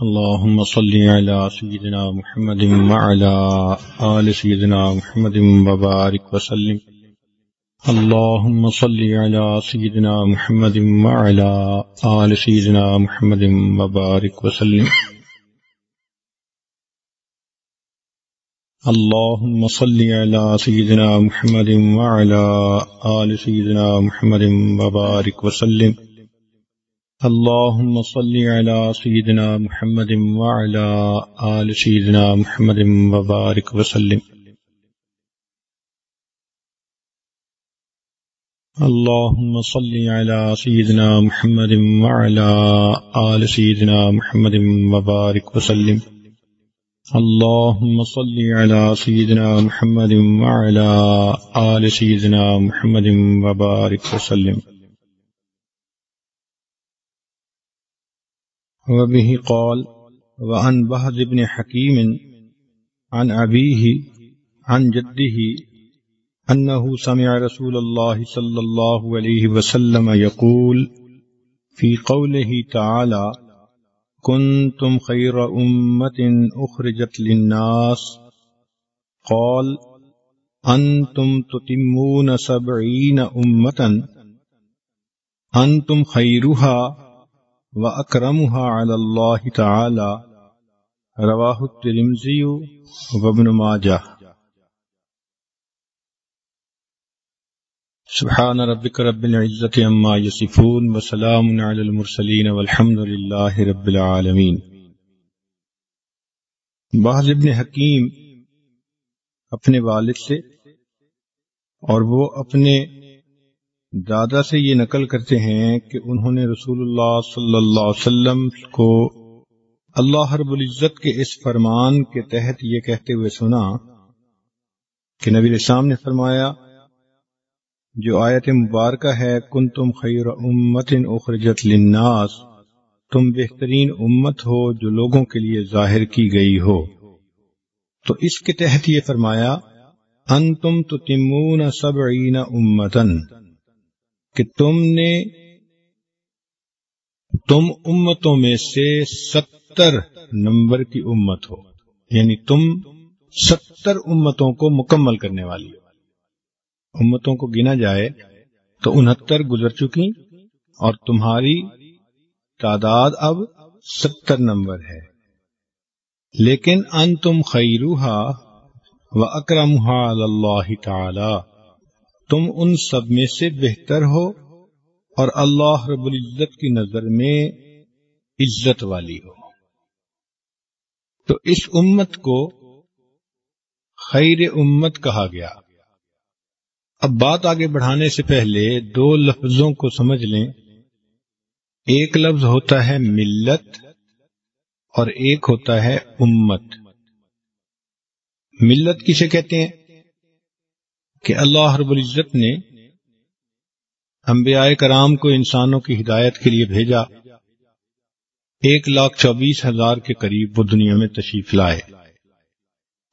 اللهم صل على سيدنا محمد وعلى آل سيدنا محمد وبارك وسلم. اللهم صل على سيدنا محمد وعلى آل سيدنا محمد وبارك وسلم. اللهم صل على سيدنا محمد وعلى آل سيدنا محمد وبارك وسلم. اللهم صل على سيدنا محمد وعلى آل سيدنا محمد وبارك وسلم. اللهم صل على سيدنا محمد وعلى آل سيدنا محمد وبارك وسلم. اللهم صل على سيدنا محمد وعلى آل سيدنا محمد وبارك وسلم. وبه قال، وعن بهز بن حكيم عن أبيه، عن جده، أنه سمع رسول الله صلى الله عليه وسلم يقول، في قوله تعالى، كنتم خير أمة أخرجت للناس. قال، أنتم تتمون سبعين أمة، أنتم خيرها و اکرمها على الله تعالى، رواه الترمذي وابن ماجه. سبحان ربك رب العزة عما يصفون، وسلام على المرسلين والحمد لله رب العالمين. بعض ابن حکیم اپنے والد سے اور وہ اپنے دادا سے یہ نقل کرتے ہیں کہ انہوں نے رسول اللہ صلی اللہ علیہ وسلم کو اللہ رب العزت کے اس فرمان کے تحت یہ کہتے ہوئے سنا کہ نبی السلام نے فرمایا، جو آیت مبارکہ ہے کن تم خیر امت اخرجت للناس، تم بہترین امت ہو جو لوگوں کے لیے ظاہر کی گئی ہو۔ تو اس کے تحت یہ فرمایا ان تم تو تمون سبعین امتن کہ تم نے تم امتوں میں سے ستر نمبر کی امت ہو یعنی تم ستر امتوں کو مکمل کرنے والی ہو۔ امتوں کو گنا جائے تو انہتر گزر چکی اور تمہاری تعداد اب ستر نمبر ہے۔ لیکن ان تم خیروہا و اکرمہ اللہ تعالی۔ تم ان سب میں سے بہتر ہو اور اللہ رب العزت کی نظر میں عزت والی ہو۔ تو اس امت کو خیر امت کہا گیا۔ اب بات آگے بڑھانے سے پہلے دو لفظوں کو سمجھ لیں۔ ایک لفظ ہوتا ہے ملت اور ایک ہوتا ہے امت۔ ملت کسے کہتے ہیں؟ کہ اللہ رب العزت نے انبیاء کرام کو انسانوں کی ہدایت کے لیے بھیجا۔ ایک لاکھ چوبیس ہزار کے قریب وہ دنیا میں تشریف لائے۔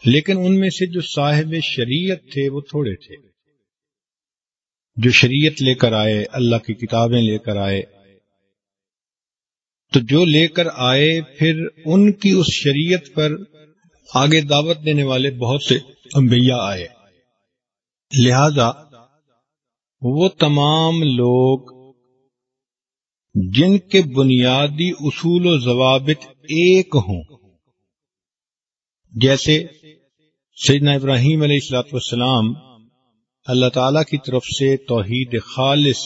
لیکن ان میں سے جو صاحب شریعت تھے وہ تھوڑے تھے۔ جو شریعت لے کر آئے، اللہ کی کتابیں لے کر آئے۔ تو جو لے کر آئے، پھر ان کی اس شریعت پر آگے دعوت دینے والے بہت سے انبیاء آئے۔ لہذا وہ تمام لوگ جن کے بنیادی اصول و ضوابط ایک ہوں، جیسے سیدنا ابراہیم علیہ السلاۃ والسلام اللہ تعالی کی طرف سے توحید خالص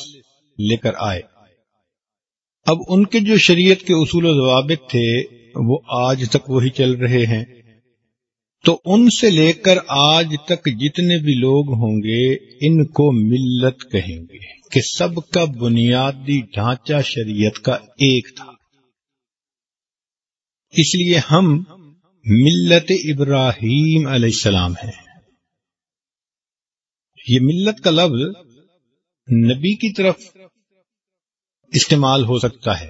لے کر آئے۔ اب ان کے جو شریعت کے اصول و ضوابط تھے، وہ آج تک وہی چل رہے ہیں۔ تو ان سے لے کر آج تک جتنے بھی لوگ ہوں گے، ان کو ملت کہیں گے کہ سب کا بنیادی ڈھانچہ شریعت کا ایک تھا۔ اس لیے ہم ملت ابراہیم علیہ السلام ہیں۔ یہ ملت کا لفظ نبی کی طرف استعمال ہو سکتا ہے۔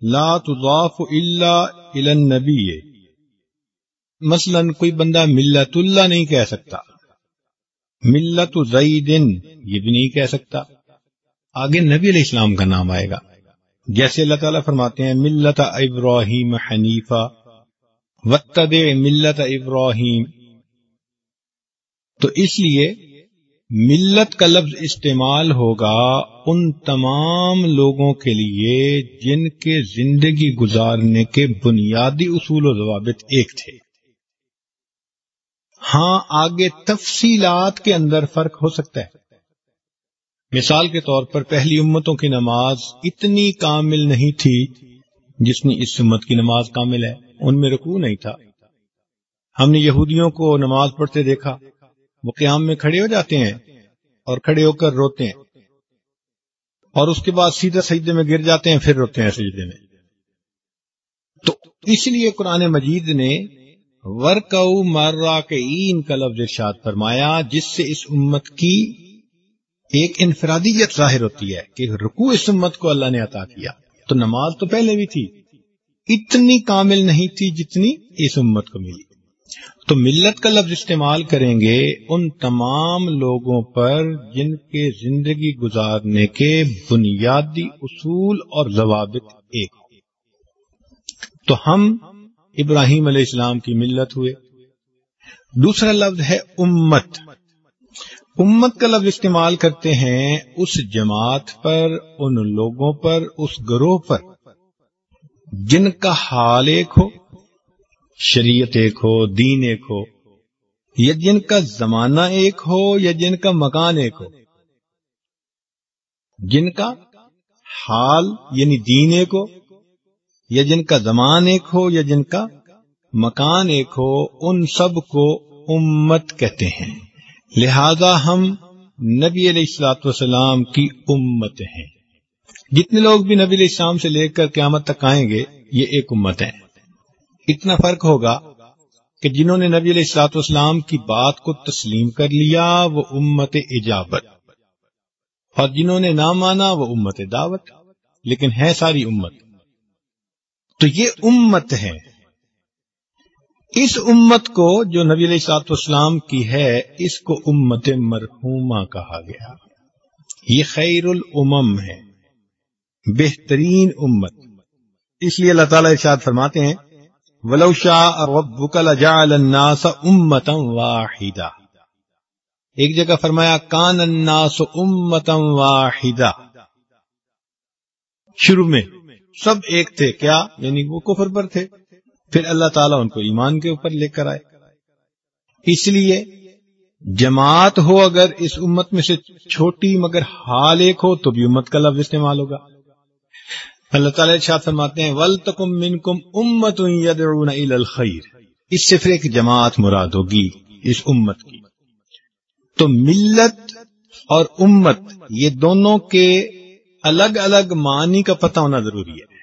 لا تضاف الا الى النبی۔ مثلا کوئی بندہ ملت اللہ نہیں کہہ سکتا۔ ملت زیدن، یہ بھی نہیں کہہ سکتا۔ آگے نبی علیہ السلام کا نام آئے گا۔ جیسے اللہ تعالیٰ فرماتے ہیں، ملت ابراہیم حنیفہ۔ وطد ملت ابراہیم۔ تو اس لیے ملت کا لفظ استعمال ہوگا ان تمام لوگوں کے لیے جن کے زندگی گزارنے کے بنیادی اصول و ضوابط ایک تھے۔ ہاں آگے تفصیلات کے اندر فرق ہو سکتا ہے۔ مثال کے طور پر پہلی امتوں کی نماز اتنی کامل نہیں تھی جس نے اس امت کی نماز کامل ہے۔ ان میں رکوع نہیں تھا۔ ہم نے یہودیوں کو نماز پڑھتے دیکھا۔ وہ قیام میں کھڑے ہو جاتے ہیں اور کھڑے ہو کر روتے ہیں۔ اور اس کے بعد سیدھا سجدے میں گر جاتے ہیں، پھر روتے ہیں سجدے میں۔ تو اس لیے قرآن مجید نے ورکو مارا کے این کا لفظ ارشاد فرمایا، جس سے اس امت کی ایک انفرادیت ظاہر ہوتی ہے کہ رکو اس امت کو اللہ نے عطا کیا۔ تو نماز تو پہلے بھی تھی، اتنی کامل نہیں تھی جتنی اس امت کو ملی۔ تو ملت کا لفظ استعمال کریں گے ان تمام لوگوں پر جن کے زندگی گزارنے کے بنیادی اصول اور ضوابط ایک تو ہم ابراہیم علیہ السلام کی ملت ہوئے۔ دوسرا لفظ ہے امت۔ امت کا لفظ استعمال کرتے ہیں اس جماعت پر، ان لوگوں پر، اس گروہ پر۔ جن کا حال ایک ہو، شریعت ایک ہو، دین ایک ہو، یا جن کا زمانہ ایک ہو، یا جن کا مکان ایک ہو۔ جن کا حال یعنی دین ایک ہو یا جن کا زمان ایک ہو یا جن کا مکان ایک ہو، ان سب کو امت کہتے ہیں۔ لہذا ہم نبی علیہ السلاط والسلام کی امت ہیں۔ جتنے لوگ بھی نبی علیہ السلام سے لے کر قیامت تک آئیں گے، یہ ایک امت ہے اتنا فرق ہوگا کہ جنہوں نے نبی علیہ السلاط والسلام کی بات کو تسلیم کر لیا، وہ امت اجابت۔ اور جنہوں نے نہ مانا، وہ امت دعوت۔ لیکن ہے ساری امت۔ تو یہ امت ہے۔ اس امت کو جو نبی علیہ سات اسلام کی ہے، اس کو امت مرحوما کہا گیا۔ یہ خیر الامم ہے۔ بہترین امت۔ اس لیے اللہ تعالیٰ ارشاد فرماتے ہیں، ولو شاء ربك لجعل الناس امتا واحدہ ایک جگہ فرمایا، کان الناس امتا واحدہ شروع میں سب ایک تھے۔ کیا؟ یعنی وہ کفر پر تھے۔ پھر اللہ تعالیٰ ان کو ایمان کے اوپر لے کر آئے۔ اس لیے جماعت ہو اگر اس امت میں سے چھوٹی مگر حال ایک ہو، تو بھی امت کا لفظ استعمال ہوگا۔ اللہ تعالیٰ شاہ فرماتے ہیں ول تکم من کم امت الخیر اس سے پھر ایک جماعت مراد ہوگی اس امت کی۔ تو ملت اور امت، یہ دونوں کے الگ الگ معنی کا پتہ ہونا ضروری ہے۔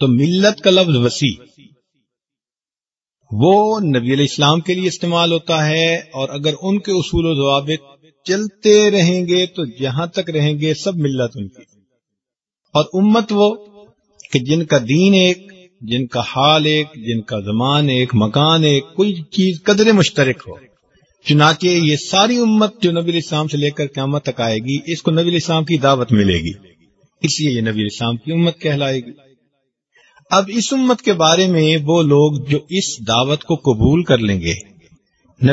تو ملت کا لفظ وسیع، وہ نبی علیہ السلام کے لیے استعمال ہوتا ہے اور اگر ان کے اصول و ضوابط چلتے رہیں گے تو جہاں تک رہیں گے سب ملت ان کی اور امت وہ کہ جن کا دین ایک، جن کا حال ایک، جن کا زمان ایک، مکان ایک، کوئی چیز قدر مشترک ہو۔ چنانچہ یہ ساری امت جو نبی علیہ السلام سے لے کر قیامت تک آئے گی، اس کو نبی علیہ السلام کی دعوت ملے گی۔ اس لیے یہ نبی علیہ السلام کی امت کہلائے گی۔ اب اس امت کے بارے میں وہ لوگ جو اس دعوت کو قبول کر لیں گے۔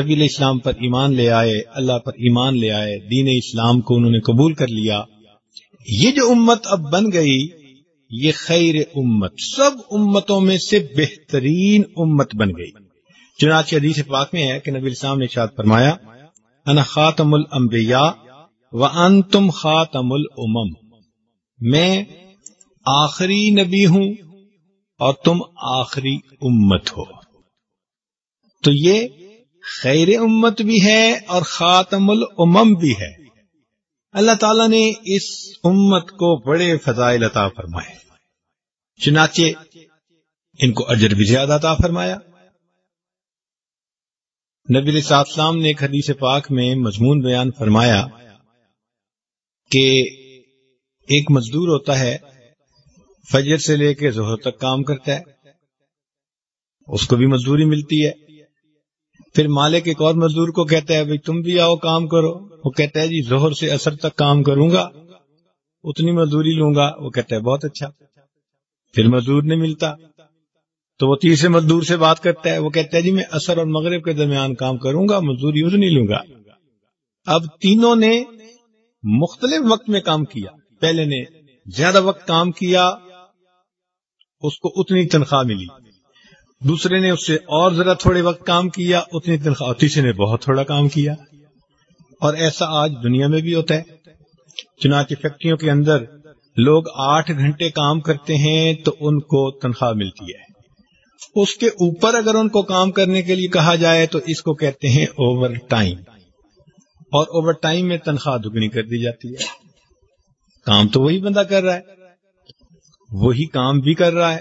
نبی علیہ السلام پر ایمان لے آئے، اللہ پر ایمان لے آئے، دین اسلام کو انہوں نے قبول کر لیا۔ یہ جو امت اب بن گئی، یہ خیر امت، سب امتوں میں سے بہترین امت بن گئی۔ چنانچہ حدیث پاک میں ہے کہ نبی السلام نے شاد فرمایا، انا خاتم الانبیاء و انتم خاتم الامم۔ میں آخری نبی ہوں اور تم آخری امت ہو۔ تو یہ خیر امت بھی ہے اور خاتم الامم بھی ہے۔ اللہ تعالی نے اس امت کو بڑے فضائل عطا فرمائے۔ چنانچہ ان کو اجر بھی زیادہ عطا فرمایا۔ نبی السلام نے ایک حدیث پاک میں مضمون بیان فرمایا کہ ایک مزدور ہوتا ہے، فجر سے لے کے ظہر تک کام کرتا ہے۔ اس کو بھی مزدوری ملتی ہے۔ پھر مالک ایک اور مزدور کو کہتا ہے بھائی تم بھی آؤ، کام کرو۔ وہ کہتا ہے جی ظہر سے اثر تک کام کروں گا۔ اتنی مزدوری لوں گا۔ وہ کہتا ہے، بہت اچھا۔ پھر مزدور نہیں ملتا۔ تو وہ تیسرے مزدور سے بات کرتا ہے۔ وہ کہتا ہے جی میں اثر اور مغرب کے درمیان کام کروں گا مزدور یوز نہیں لوں گا۔ اب تینوں نے مختلف وقت میں کام کیا۔ پہلے نے زیادہ وقت کام کیا، اس کو اتنی تنخواہ ملی۔ دوسرے نے اس سے اور ذرا تھوڑے وقت کام کیا، اتنی تنخواہ۔ تیسرے نے بہت تھوڑا کام کیا۔ اور ایسا آج دنیا میں بھی ہوتا ہے۔ چنانچہ فیکٹریوں کے اندر لوگ آٹھ گھنٹے کام کرتے ہیں تو ان کو تنخواہ ملتی ہے۔ اس کے اوپر اگر ان کو کام کرنے کے لیے کہا جائے تو اس کو کہتے ہیں اوور ٹائم۔ اور اوور ٹائم میں تنخواہ دگنی کر دی جاتی ہے۔ کام تو وہی بندہ کر رہا ہے۔ وہی کام بھی کر رہا ہے۔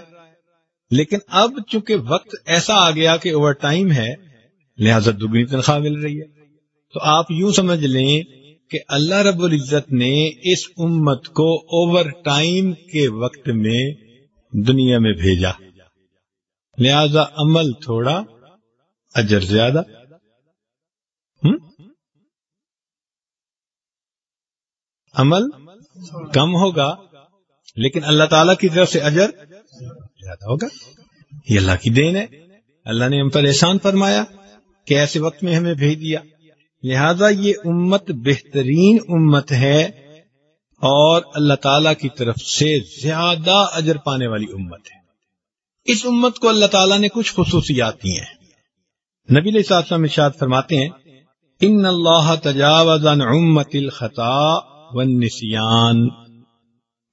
لیکن اب چونکہ وقت ایسا آ گیا کہ اوور ٹائم ہے، لہذا دگنی تنخواہ مل رہی ہے۔ تو آپ یوں سمجھ لیں کہ اللہ رب العزت نے اس امت کو اوور ٹائم کے وقت میں دنیا میں بھیجا۔ لہذا عمل تھوڑا، اجر زیادہ۔ عمل کم ہوگا، لیکن اللہ تعالی کی طرف سے اجر زیادہ ہوگا۔ یہ اللہ کی دین ہے۔ اللہ نے ہم پر احسان فرمایا کہ ایسے وقت میں ہمیں بھیج دیا۔ لہذا یہ امت بہترین امت ہے اور اللہ تعالی کی طرف سے زیادہ اجر پانے والی امت ہے۔ اس امت کو اللہ تعالیٰ نے کچھ خصوصیات دی ہیں۔ نبی علیہ السلام ارشاد فرماتے ہیں، ان اللہ تجاوز عن امت الخطا والنسیان۔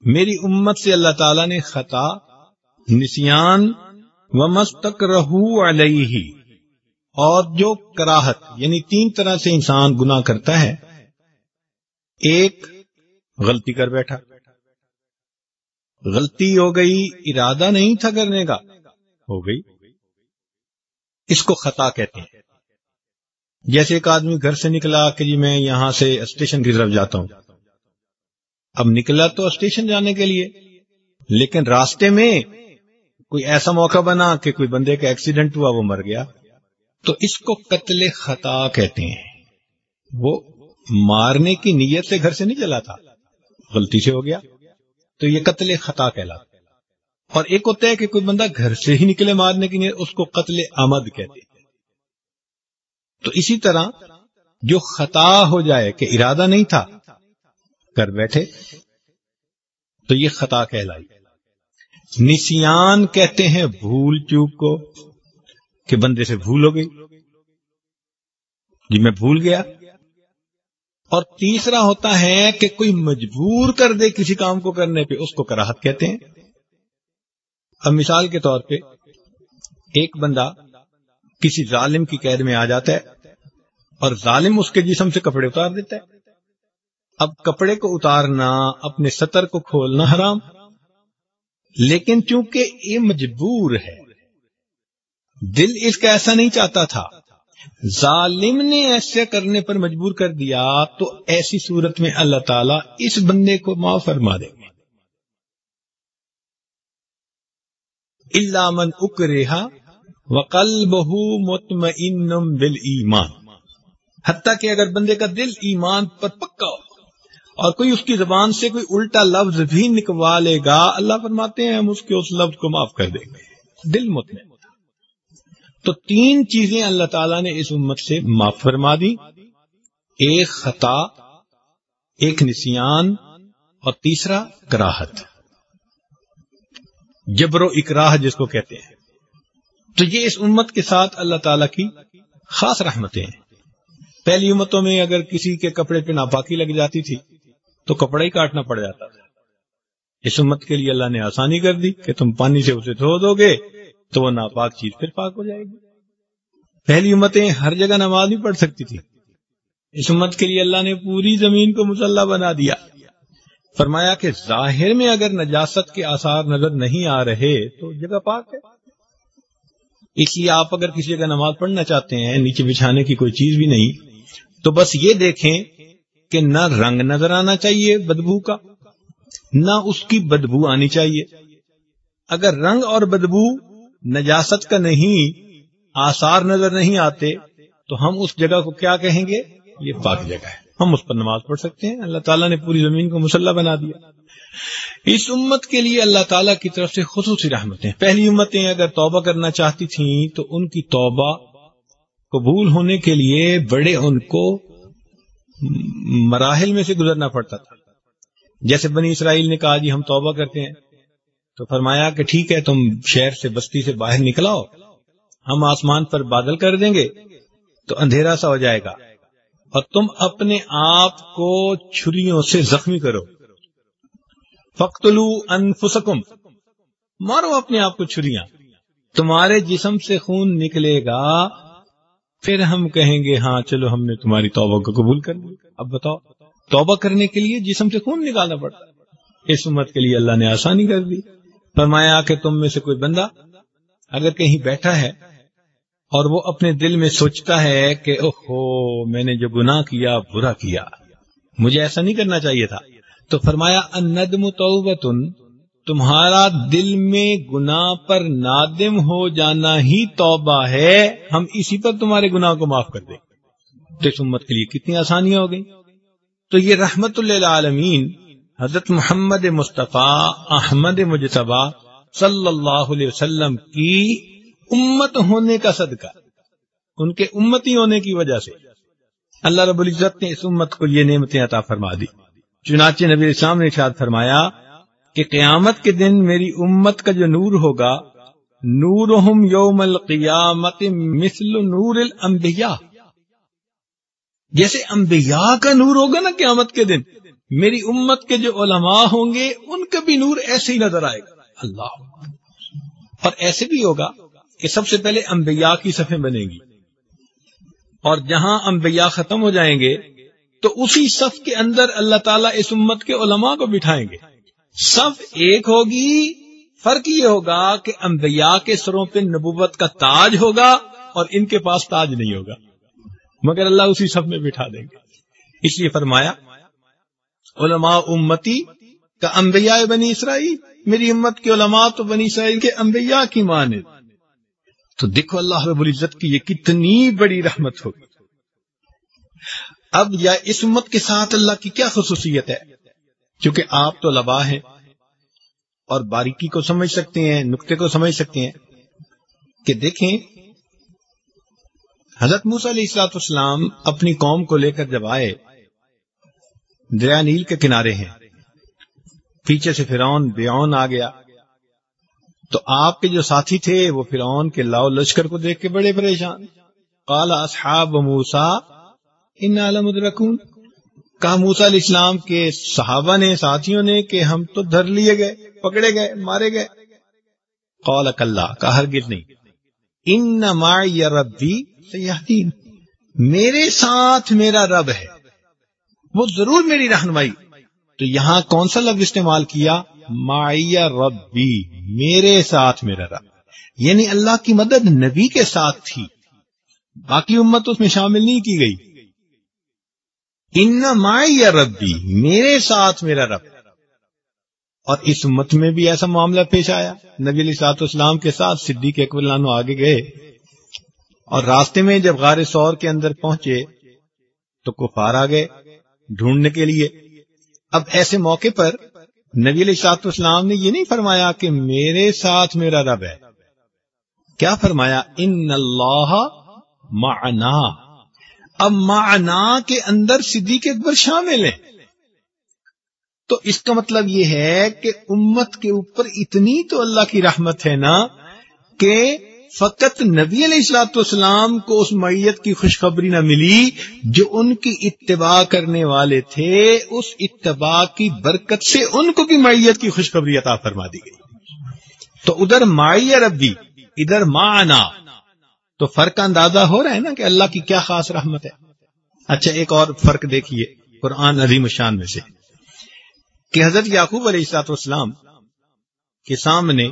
میری امت سے اللہ تعالیٰ نے خطا، نسیان و مستک علیہ اور جو کراہت یعنی تین طرح سے انسان گنا کرتا ہے، ایک غلطی کر بیٹھا۔ غلطی ہو گئی، ارادہ نہیں تھا کرنے کا، ہو گئی۔ اس کو خطا کہتے ہیں۔ جیسے ایک آدمی گھر سے نکلا کہ جی میں یہاں سے اسٹیشن کی طرف جاتا ہوں۔ اب نکلا تو اسٹیشن جانے کے لیے۔ لیکن راستے میں کوئی ایسا موقع بنا کہ کوئی بندے کا ایکسیڈنٹ ہوا، وہ مر گیا۔ تو اس کو قتل خطا کہتے ہیں۔ وہ مارنے کی نیت سے گھر سے نہیں چلا تھا۔ غلطی سے ہو گیا۔ تو یہ قتل خطا کہلاتا اور ایک ہوتا ہے کہ کوئی بندہ گھر سے ہی نکلے مارنے کی نیت، اس کو قتل آمد کہتے ہیں۔ تو اسی طرح جو خطا ہو جائے، کہ ارادہ نہیں تھا کر بیٹھے، تو یہ خطا کہلائی۔ نسیان کہتے ہیں بھول چوک کو کہ بندے سے بھول ہو گئی۔ جی میں بھول گیا۔ اور تیسرا ہوتا ہے کہ کوئی مجبور کر دے کسی کام کو کرنے پہ، اس کو کراہت کہتے ہیں۔ اب مثال کے طور پہ، ایک بندہ کسی ظالم کی قید میں آ جاتا ہے اور ظالم اس کے جسم سے کپڑے اتار دیتا ہے۔ اب کپڑے کو اتارنا، اپنے سطر کو کھولنا حرام۔ لیکن چونکہ یہ مجبور ہے، دل اس کا ایسا نہیں چاہتا تھا۔ ظالم نے ایسے کرنے پر مجبور کر دیا تو ایسی صورت میں اللہ تعالیٰ اس بندے کو معاف فرما دے۔ گا من اکریہ وکل بہو مطمئن بل ایمان حتیٰ کہ اگر بندے کا دل ایمان پر پکا ہو اور کوئی اس کی زبان سے کوئی الٹا لفظ بھی نکوا لے گا، اللہ فرماتے ہیں ہم اس کے اس لفظ کو معاف کر دیں گے۔ دل مطمئن۔ تو تین چیزیں اللہ تعالیٰ نے اس امت سے معاف فرما دی ایک خطا، ایک نسیان اور تیسرا کراہت۔ جبر و اکراہ جس کو کہتے ہیں۔ تو یہ اس امت کے ساتھ اللہ تعالی کی خاص رحمتیں ہیں۔ پہلی امتوں میں اگر کسی کے کپڑے پہ ناپاکی لگ جاتی تھی تو کپڑا ہی کاٹنا پڑ جاتا تھا۔ اس امت کے لیے اللہ نے آسانی کر دی کہ تم پانی سے اسے دھو دو گے تو وہ ناپاک چیز پھر پاک ہو جائے گی۔ پہلی امتیں ہر جگہ نماز نہیں پڑھ سکتی تھی اس امت کے لیے اللہ نے پوری زمین کو مسلح بنا دیا۔ فرمایا کہ ظاہر میں اگر نجاست کے آثار نظر نہیں آ رہے تو جگہ پاک ہے۔ اس لیے آپ اگر کسی جگہ نماز پڑھنا چاہتے ہیں، نیچے بچھانے کی کوئی چیز بھی نہیں، تو بس یہ دیکھیں کہ نہ رنگ نظر آنا چاہیے بدبو کا، نہ اس کی بدبو آنی چاہیے۔ اگر رنگ اور بدبو نجاست کا نہیں، آثار نظر نہیں آتے، تو ہم اس جگہ کو کیا کہیں گے؟ یہ پاک جگہ ہے۔ ہم اس پر نماز پڑھ سکتے ہیں۔ اللہ تعالیٰ نے پوری زمین کو مسلح بنا دیا۔ اس امت کے لیے اللہ تعالیٰ کی طرف سے خصوصی رحمتیں۔ پہلی امتیں اگر توبہ کرنا چاہتی تھیں، تو ان کی توبہ قبول ہونے کے لیے بڑے ان کو مراحل میں سے گزرنا پڑتا تھا۔ جیسے بنی اسرائیل نے کہا جی ہم توبہ کرتے ہیں۔ تو فرمایا کہ ٹھیک ہے، تم شہر سے بستی سے باہر نکلاؤ ہم آسمان پر بادل کر دیں گے، تو اندھیرا سا ہو جائے گا۔ اور تم اپنے آپ کو چھریوں سے زخمی کرو۔ فختلو انفسکم، مارو اپنے آپ کو چھریاں۔ تمہارے جسم سے خون نکلے گا۔ پھر ہم کہیں گے ہاں چلو ہم نے تمہاری توبہ کو قبول کر اب بتاؤ، توبہ کرنے کے لیے جسم سے خون نکالنا پڑتا۔ اس امت کے لیے اللہ نے آسانی کر دی۔ فرمایا کہ تم میں سے کوئی بندہ اگر کہیں بیٹھا ہے اور وہ اپنے دل میں سوچتا ہے کہ اوہو، میں نے جو گناہ کیا، برا کیا، مجھے ایسا نہیں کرنا چاہیے تھا۔ تو فرمایا اندم توبتن تمہارا دل میں گنا پر نادم ہو جانا ہی توبہ ہے، ہم اسی پر تمہارے گناہ کو معاف کر دیں تو اس امت کے لیے کتنی آسانیاں ہو گئی تو یہ رحمت اللہ عالمین حضرت محمد مصطفیٰ احمد مجتبہ صلی اللہ علیہ وسلم کی امت ہونے کا صدقہ، ان کے امتی ہونے کی وجہ سے۔ اللہ رب العزت نے اس امت کو یہ نعمتیں عطا فرما دی چنانچہ نبی اسلام نے ارشاد فرمایا کہ قیامت کے دن میری امت کا جو نور ہوگا نور یوم القیامت مثل نور الانبیاء۔ جیسے انبیاء کا نور ہوگا نا قیامت کے دن، میری امت کے جو علماء ہوں گے، ان کا بھی نور ایسے ہی نظر آئے گا۔ اللہ۔ اور ایسے بھی ہوگا کہ سب سے پہلے انبیاء کی صفیں بنے گی۔ اور جہاں انبیاء ختم ہو جائیں گے، تو اسی صف کے اندر اللہ تعالیٰ اس امت کے علماء کو بٹھائیں گے۔ صف ایک ہوگی، فرق یہ ہوگا کہ انبیاء کے سروں پہ نبوت کا تاج ہوگا اور ان کے پاس تاج نہیں ہوگا۔ مگر اللہ اسی صف میں بٹھا دیں گے۔ اس لیے فرمایا، علماء امتی کا انبیاء بنی اسرائیل، میری امت کے علماء تو بنی اسرائیل کے انبیاء کی مانے تو دیکھو اللہ رب العزت کی یہ کتنی بڑی رحمت ہوگی۔ اب یا اس امت کے ساتھ اللہ کی کیا خصوصیت ہے؟ کیونکہ آپ تو لبا ہیں اور باریکی کو سمجھ سکتے ہیں، نقطے کو سمجھ سکتے ہیں کہ دیکھیں، حضرت موس علیہ السلاط اسلام اپنی قوم کو لے کر جب آئے، دریا نیل کے کنارے ہیں۔ پیچھے سے فرعون بیون آ گیا۔ تو آپ کے جو ساتھی تھے، وہ فرعون کے لاؤ لشکر کو دیکھ کے بڑے پریشان۔ کالا اصحاب موسا ان عالم کہا موسا علیہ السلام کے صحابہ نے، ساتھیوں نے کہ ہم تو دھر لیے گئے، پکڑے گئے، مارے گئے۔ قال اللہ کا ہرگز نہیں۔ ان یا ربی سیاحین میرے ساتھ میرا رب ہے، وہ ضرور میری رہنمائی۔ تو یہاں کون سا لفظ استعمال کیا؟ مایا ربی، میرے ساتھ میرا رب۔ یعنی اللہ کی مدد نبی کے ساتھ تھی۔ باقی امت اس میں شامل نہیں کی گئی۔ ان مائی ربی، میرے ساتھ میرا رب۔ اور اس امت میں بھی ایسا معاملہ پیش آیا۔ نبی علیہ سات اسلام کے ساتھ صدیق اکبر آگے گئے۔ اور راستے میں جب غار سور کے اندر پہنچے، تو کفار آ گئے ڈھونڈنے کے لیے۔ اب ایسے موقع پر نبی علیہ سات اسلام نے یہ نہیں فرمایا کہ میرے ساتھ میرا رب ہے۔ کیا فرمایا؟ ان اللہ معنا اب معنا کے اندر صدیق اکبر شامل ہیں۔ تو اس کا مطلب یہ ہے کہ امت کے اوپر اتنی تو اللہ کی رحمت ہے نا کہ فقط نبی علیہ السلاۃ والسلام کو اس میت کی خوشخبری نہ ملی جو ان کی اتباع کرنے والے تھے، اس اتباع کی برکت سے ان کو بھی میت کی خوشخبری عطا فرما دی گئی۔ تو ادھر مائی ربی، ادھر مانا تو فرق اندازہ ہو رہا ہے نا کہ اللہ کی کیا خاص رحمت ہے؟ اچھا ایک اور فرق دیکھیے قرآن عظیم شان میں سے کہ حضرت یعقوب علیہ السلاط والسلام کے سامنے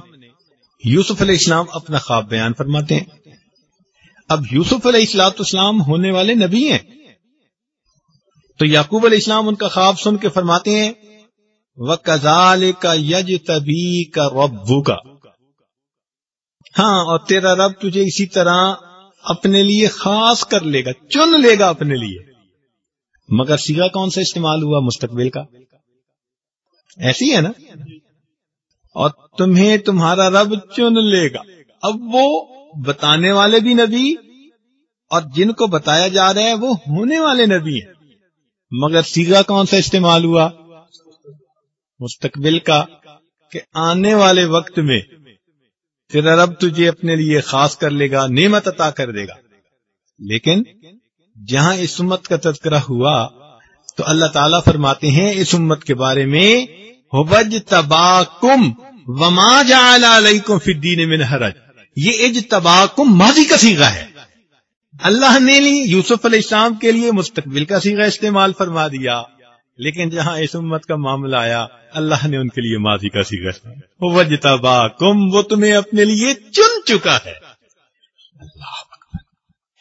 یوسف علیہ السلام اپنا خواب بیان فرماتے ہیں۔ اب یوسف علیہ السلاط اسلام ہونے والے نبی ہیں۔ تو یعقوب علیہ السلام ان کا خواب سن کے فرماتے ہیں وہ کزال کا یج تبھی کا ربو کا ہاں اور تیرا رب تجھے اسی طرح اپنے لیے خاص کر لے گا، چن لے گا اپنے لیے۔ مگر سیگا کون سا استعمال ہوا مستقبل کا؟ ایسی ہے نا؟ اور تمہیں تمہارا رب چن لے گا۔ اب وہ بتانے والے بھی نبی، اور جن کو بتایا جا رہا ہے وہ ہونے والے نبی ہیں۔ مگر سیگا کون سا استعمال ہوا مستقبل کا؟ کہ آنے والے وقت میں تیرا رب تجھے اپنے لیے خاص کر لے گا، نعمت عطا کر دے گا۔ لیکن جہاں اس امت کا تذکرہ ہوا، تو اللہ تعالیٰ فرماتے ہیں اس امت کے بارے میں تبا کم وما جا فدین من حرج یہ اجتبا کم ماضی کا سیگا ہے۔ اللہ نے لی یوسف علیہ السلام کے لیے مستقبل کا سیگا استعمال فرما دیا۔ لیکن جہاں اس امت کا معاملہ آیا، اللہ نے ان کے لیے ماضی کا سیگا وجتبا کم وہ تمہیں اپنے لیے چن چکا ہے۔ اللہ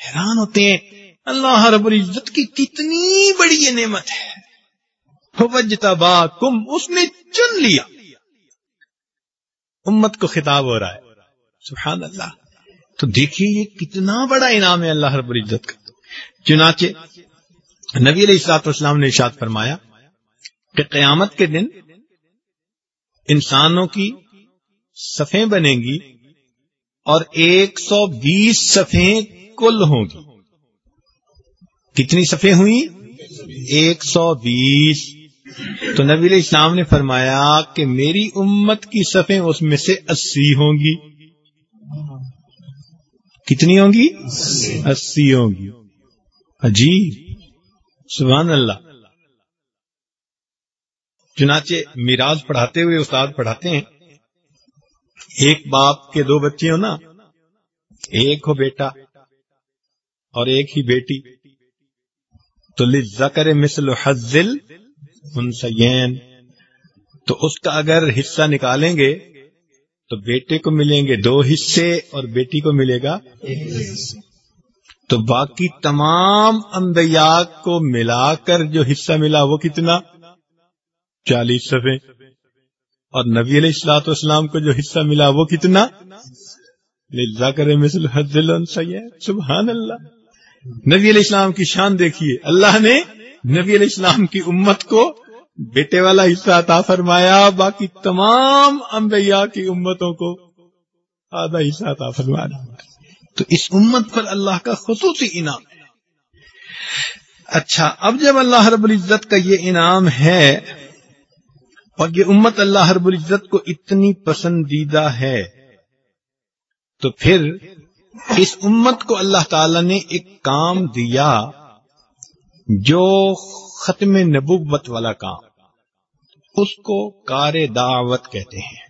حیران ہوتے ہیں۔ اللہ رب العزت کی کتنی بڑی یہ نعمت ہے۔ وجتبا کم اس نے چن لیا۔ امت کو خطاب ہو رہا ہے۔ سبحان اللہ۔ تو دیکھیے یہ کتنا بڑا انعام ہے اللہ رب العزت کا۔ چنانچہ نبی علیہ السلاط والسلام نے ارشاد فرمایا کہ قیامت کے دن انسانوں کی صفیں بنیں گی اور ایک سو بیس صفیں کل ہوں گی۔ کتنی صفیں ہوئی ایک سو بیس۔ تو نبی علیہ السلام نے فرمایا کہ میری امت کی صفیں اس میں سے اسی ہوں گی۔ کتنی ہوں گی؟ اسی ہوں گی۔ عجیب۔ سبحان اللہ۔ چنانچہ میراج پڑھاتے ہوئے استاد پڑھاتے ہیں۔ ایک باپ کے دو بچے ہو نا۔ ایک ہو بیٹا اور ایک ہی بیٹی۔ تو لزا کرے مثل حزل تو اس کا اگر حصہ نکالیں گے تو بیٹے کو ملیں گے دو حصے اور بیٹی کو ملے گا تو باقی تمام انبیاء کو ملا کر جو حصہ ملا وہ کتنا؟ چالیس صفحے۔ اور نبی علیہ السلاط والسلام کو جو حصہ ملا وہ کتنا؟ لذا کرے مثل سید سبحان اللہ۔ نبی علیہ السلام کی شان دیکھیے۔ اللہ نے نبی علیہ السلام کی امت کو بیٹے والا حصہ عطا فرمایا، باقی تمام انبیاء کی امتوں کو آدھا حصہ عطا فرمایا تو اس امت پر اللہ کا خصوصی انعام ہے۔ اچھا اب جب اللہ رب العزت کا یہ انعام ہے اور یہ امت اللہ رب العزت کو اتنی پسندیدہ ہے۔ تو پھر اس امت کو اللہ تعالی نے ایک کام دیا جو ختم نبوت والا کام، اس کو کار دعوت کہتے ہیں۔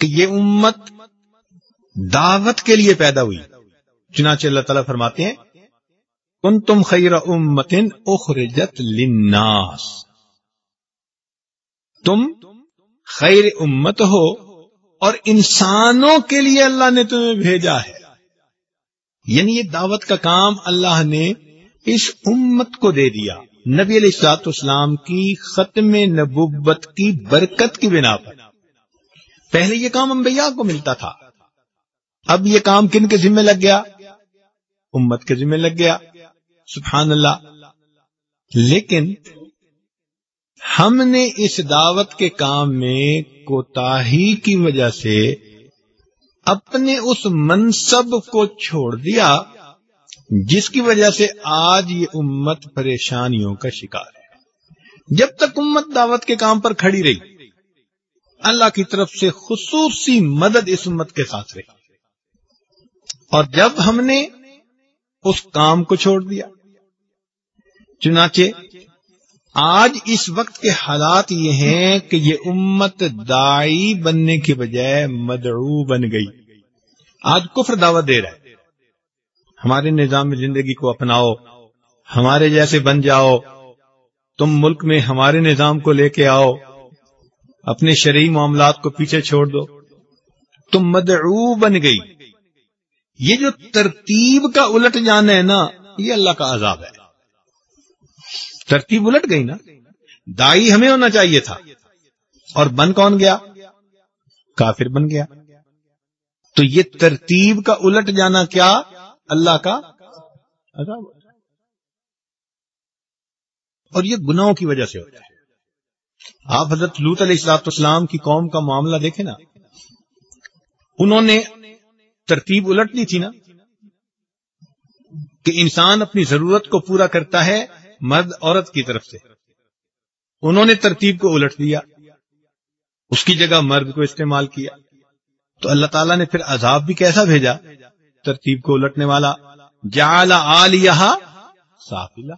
کہ یہ امت دعوت کے لیے پیدا ہوئی۔ چنانچہ اللہ تعالیٰ فرماتے ہیں کن تم خیر امتن اخرجت لناس تم خیر امت ہو اور انسانوں کے لیے اللہ نے تمہیں بھیجا ہے۔ یعنی یہ دعوت کا کام اللہ نے اس امت کو دے دیا۔ نبی علیہ السلاط اسلام کی ختم نبوت کی برکت کی بنا پر۔ پہلے یہ کام انبیاء کو ملتا تھا۔ اب یہ کام کن کے ذمہ لگ گیا؟ امت کے ذمہ لگ گیا۔ سبحان اللہ۔ لیکن ہم نے اس دعوت کے کام میں کوتا کی وجہ سے اپنے اس منصب کو چھوڑ دیا، جس کی وجہ سے آج یہ امت پریشانیوں کا شکار ہے۔ جب تک امت دعوت کے کام پر کھڑی رہی، اللہ کی طرف سے خصوصی مدد اس امت کے ساتھ رہی۔ اور جب ہم نے اس کام کو چھوڑ دیا، چنانچہ آج اس وقت کے حالات یہ ہیں کہ یہ امت دائی بننے کی بجائے مدعو بن گئی۔ آج کفر دعوت دے رہا ہے۔ ہمارے نظام زندگی کو اپناؤ، ہمارے جیسے بن جاؤ، تم ملک میں ہمارے نظام کو لے کے آؤ، اپنے شرعی معاملات کو پیچھے چھوڑ دو۔ تم مدعو بن گئی۔ یہ جو ترتیب کا الٹ جانا ہے نا، یہ اللہ کا عذاب ہے۔ ترتیب الٹ گئی نا۔ دائی ہمیں ہونا چاہیے تھا۔ اور بن کون گیا؟ کافر بن گیا۔ تو یہ ترتیب کا الٹ جانا کیا اللہ کا؟ عذاب اور یہ گناہوں کی وجہ سے ہوتا ہے۔ آپ حضرت لوت علیہ السلاط اسلام کی قوم کا معاملہ دیکھیں نا۔ انہوں نے ترتیب الٹ دی تھی نا کہ انسان اپنی ضرورت کو پورا کرتا ہے مرد عورت کی طرف سے۔ انہوں نے ترتیب کو الٹ دیا۔ اس کی جگہ مرد کو استعمال کیا۔ تو اللہ تعالیٰ نے پھر عذاب بھی کیسا بھیجا؟ ترتیب کو الٹنے والا۔ جال آلیہ سافلا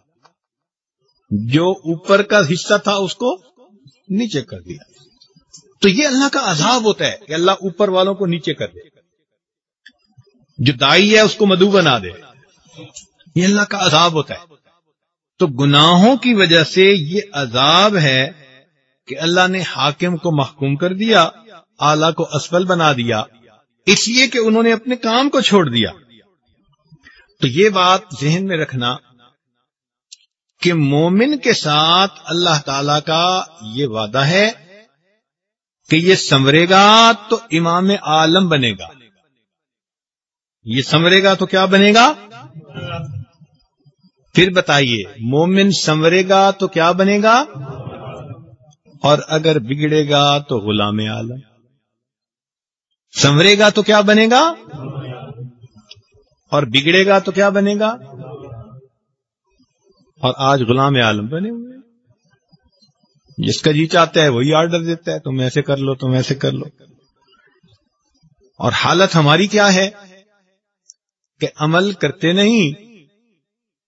جو اوپر کا حصہ تھا اس کو نیچے کر دیا۔ تو یہ اللہ کا عذاب ہوتا ہے کہ اللہ اوپر والوں کو نیچے کر دے۔ جو دائی ہے اس کو مدو بنا دے۔ یہ اللہ کا عذاب ہوتا ہے۔ تو گناہوں کی وجہ سے یہ عذاب ہے کہ اللہ نے حاکم کو محکوم کر دیا آلہ کو اسفل بنا دیا، اس لیے کہ انہوں نے اپنے کام کو چھوڑ دیا۔ تو یہ بات ذہن میں رکھنا کہ مومن کے ساتھ اللہ تعالی کا یہ وعدہ ہے کہ یہ سنورے گا تو امام عالم بنے گا۔ یہ سنورے گا تو کیا بنے گا؟ پھر بتائیے، مومن سنورے گا تو کیا بنے گا؟ اور اگر بگڑے گا تو غلام عالم۔ سنورے گا تو کیا بنے گا؟ اور بگڑے گا تو کیا بنے گا؟ اور آج غلام عالم بنے ہوئے جس کا جی چاہتا ہے وہی آرڈر دیتا ہے، تم ایسے کر لو، تم ایسے کر لو۔ اور حالت ہماری کیا ہے؟ کہ عمل کرتے نہیں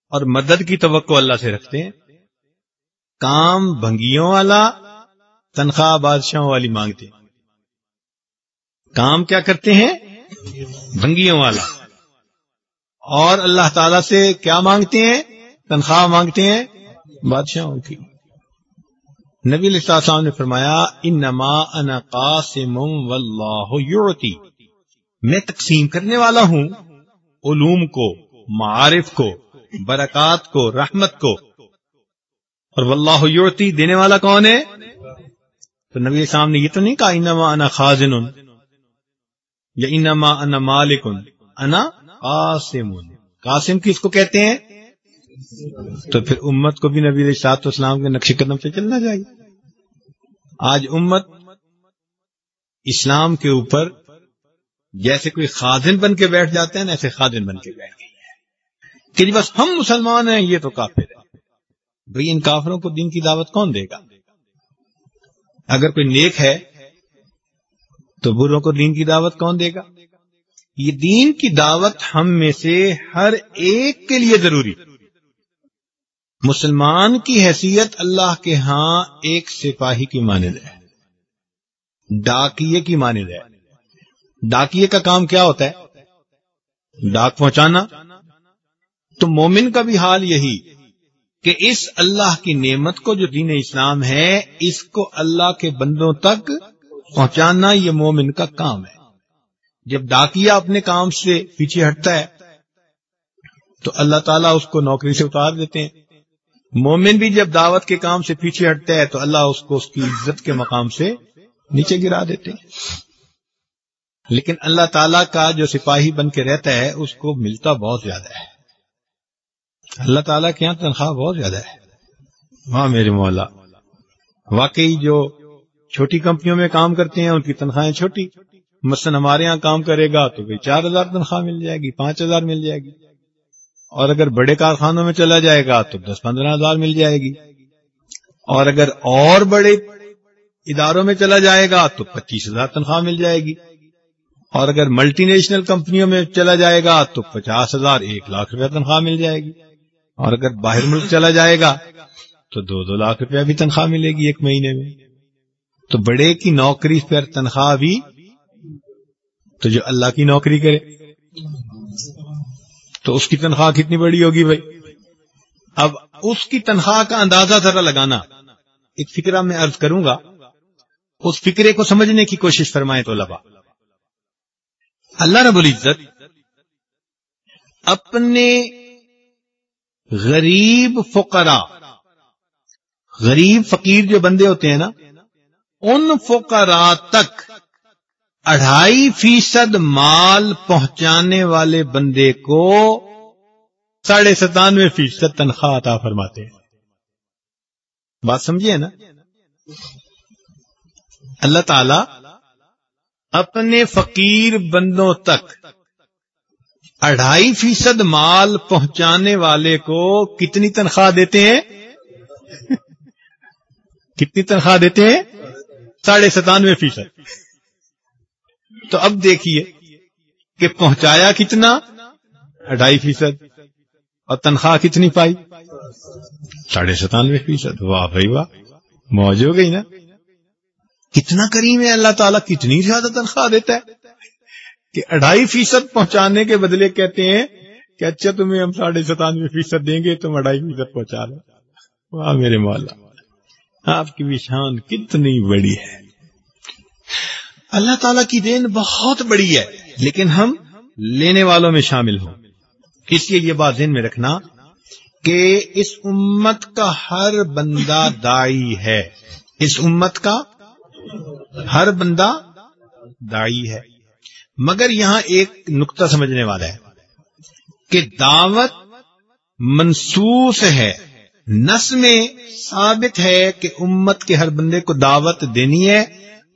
اور مدد کی توقع اللہ سے رکھتے ہیں۔ کام بھنگیوں والا، تنخواہ بادشاہوں والی مانگتے کام کیا کرتے ہیں؟ بھنگیوں والا۔ اور اللہ تعالی سے کیا مانگتے ہیں؟ تنخواہ مانگتے ہیں بادشاہوں کی۔ نبی علیہ السلام نے فرمایا، انما انا قاسم واللہ یعطی۔ میں تقسیم کرنے والا ہوں، علوم کو، معارف کو۔ برکات کو، رحمت کو۔ اور واللہ یعطی، دینے والا کون ہے؟ تو نبی السلام نے یہ تو نہیں کہا، انما انا خازن، یا انما انا مالک، انا قاسم۔ قاسم کس کو کہتے ہیں؟ تو پھر امت کو بھی نبی علیہ سات اسلام کے نقش قدم سے چلنا چاہیے۔ آج امت اسلام کے اوپر جیسے کوئی خادن بن کے بیٹھ جاتے ہیں نا ایسے خادن بن کے بیٹھ گئی کہ جی بس ہم مسلمان ہیں، یہ تو کافر ہے۔ بھئی ان کافروں کو دین کی دعوت کون دے گا؟ اگر کوئی نیک ہے، تو بروں کو دین کی دعوت کون دے گا؟ یہ دین کی دعوت ہم میں سے ہر ایک کے لیے ضروری۔ مسلمان کی حیثیت اللہ کے ہاں ایک سپاہی کی مانند ہے۔ ڈاکیے کی مانند ہے۔ ڈاکیے کا کام کیا ہوتا ہے؟ ڈاک پہنچانا۔ تو مومن کا بھی حال یہی کہ اس اللہ کی نعمت کو جو دین اسلام ہے، اس کو اللہ کے بندوں تک پہنچانا یہ مومن کا کام ہے۔ جب ڈاکیا اپنے کام سے پیچھے ہٹتا ہے، تو اللہ تعالیٰ اس کو نوکری سے اتار دیتے ہیں۔ مومن بھی جب دعوت کے کام سے پیچھے ہٹتا ہے، تو اللہ اس کو اس کی عزت کے مقام سے نیچے گرا دیتے ہیں۔ لیکن اللہ تعالی کا جو سپاہی بن کے رہتا ہے، اس کو ملتا بہت زیادہ ہے۔ اللہ تعالیٰ کے یہاں تنخواہ بہت زیادہ ہے۔ وہاں میرے مولا۔ واقعی جو چھوٹی کمپنیوں میں کام کرتے ہیں، ان کی تنخواہیں چھوٹی۔ مثلا ہمارے یہاں کام کرے گا تو چار ہزار تنخواہ مل جائے گی، پانچ ہزار مل جائے گی۔ اور اگر بڑے کارخانوں میں چلا جائے گا تو دس پندرہ ہزار مل جائے گی۔ اور اگر اور بڑے اداروں میں چلا جائے گا تو پچیس ہزار تنخواہ مل جائے گی۔ اور اگر ملٹی نیشنل کمپنیوں میں چلا جائے گا تو پچاس ہزار، ایک لاکھ روپیہ تنخواہ مل جائے گی۔ اور اگر باہر ملک چلا جائے گا تو دو دو لاکھ روپیہ بھی تنخواہ ملے گی ایک مہینے میں۔ تو بڑے کی نوکری پر تنخواہ بھی تو جو اللہ کی نوکری کرے۔ تو اس کی تنخواہ کتنی بڑی ہوگی بھائی؟ اب اس کی تنخواہ کا اندازہ ذرا لگانا۔ ایک فکرہ میں عرض کروں گا۔ اس فکرے کو سمجھنے کی کوشش فرمائے تو لبا۔ اللہ رب العزت اپنے غریب فقراء. غریب فقیر جو بندے ہوتے ہیں نا، ان فقراء تک اڑھائی فیصد مال پہنچانے والے بندے کو ساڑھے ستانوے فیصد تنخواہ عطا فرماتے ہیں۔ بات سمجھیے نا؟ اللہ تعالی اپنے فقیر بندوں تک اڑھائی فیصد مال پہنچانے والے کو کتنی تنخواہ دیتے ہیں؟ کتنی تنخواہ دیتے ہیں؟ ساڑھے ستانوے فیصد۔ تو اب دیکھیے کہ پہنچایا کتنا؟ اڑھائی فیصد۔ اور تنخواہ کتنی پائی؟ ساڑھے ستانوے فیصد۔ واہ بھائی واہ، موج ہو گئی نا۔ کتنا کریم ہے اللہ تعالیٰ، کتنی زیادہ تنخواہ دیتا ہے۔ کہ اڑھائی فیصد پہنچانے کے بدلے کہتے ہیں کہ اچھا تمہیں ہم ساڑھے ستانوے فیصد دیں گے، تم اڑھائی فیصد پہنچا لو۔ واہ میرے مولا، آپ کی بھی شان کتنی بڑی ہے۔ اللہ تعالیٰ کی دین بہت بڑی ہے، لیکن ہم لینے والوں میں شامل ہوں۔ اس لیے یہ بات ذہن میں رکھنا؟ کہ اس امت کا ہر بندہ دائی ہے۔ اس امت کا ہر بندہ دائی ہے۔ مگر یہاں ایک نقطہ سمجھنے والا ہے کہ دعوت منسوس ہے، نس میں ثابت ہے کہ امت کے ہر بندے کو دعوت دینی ہے،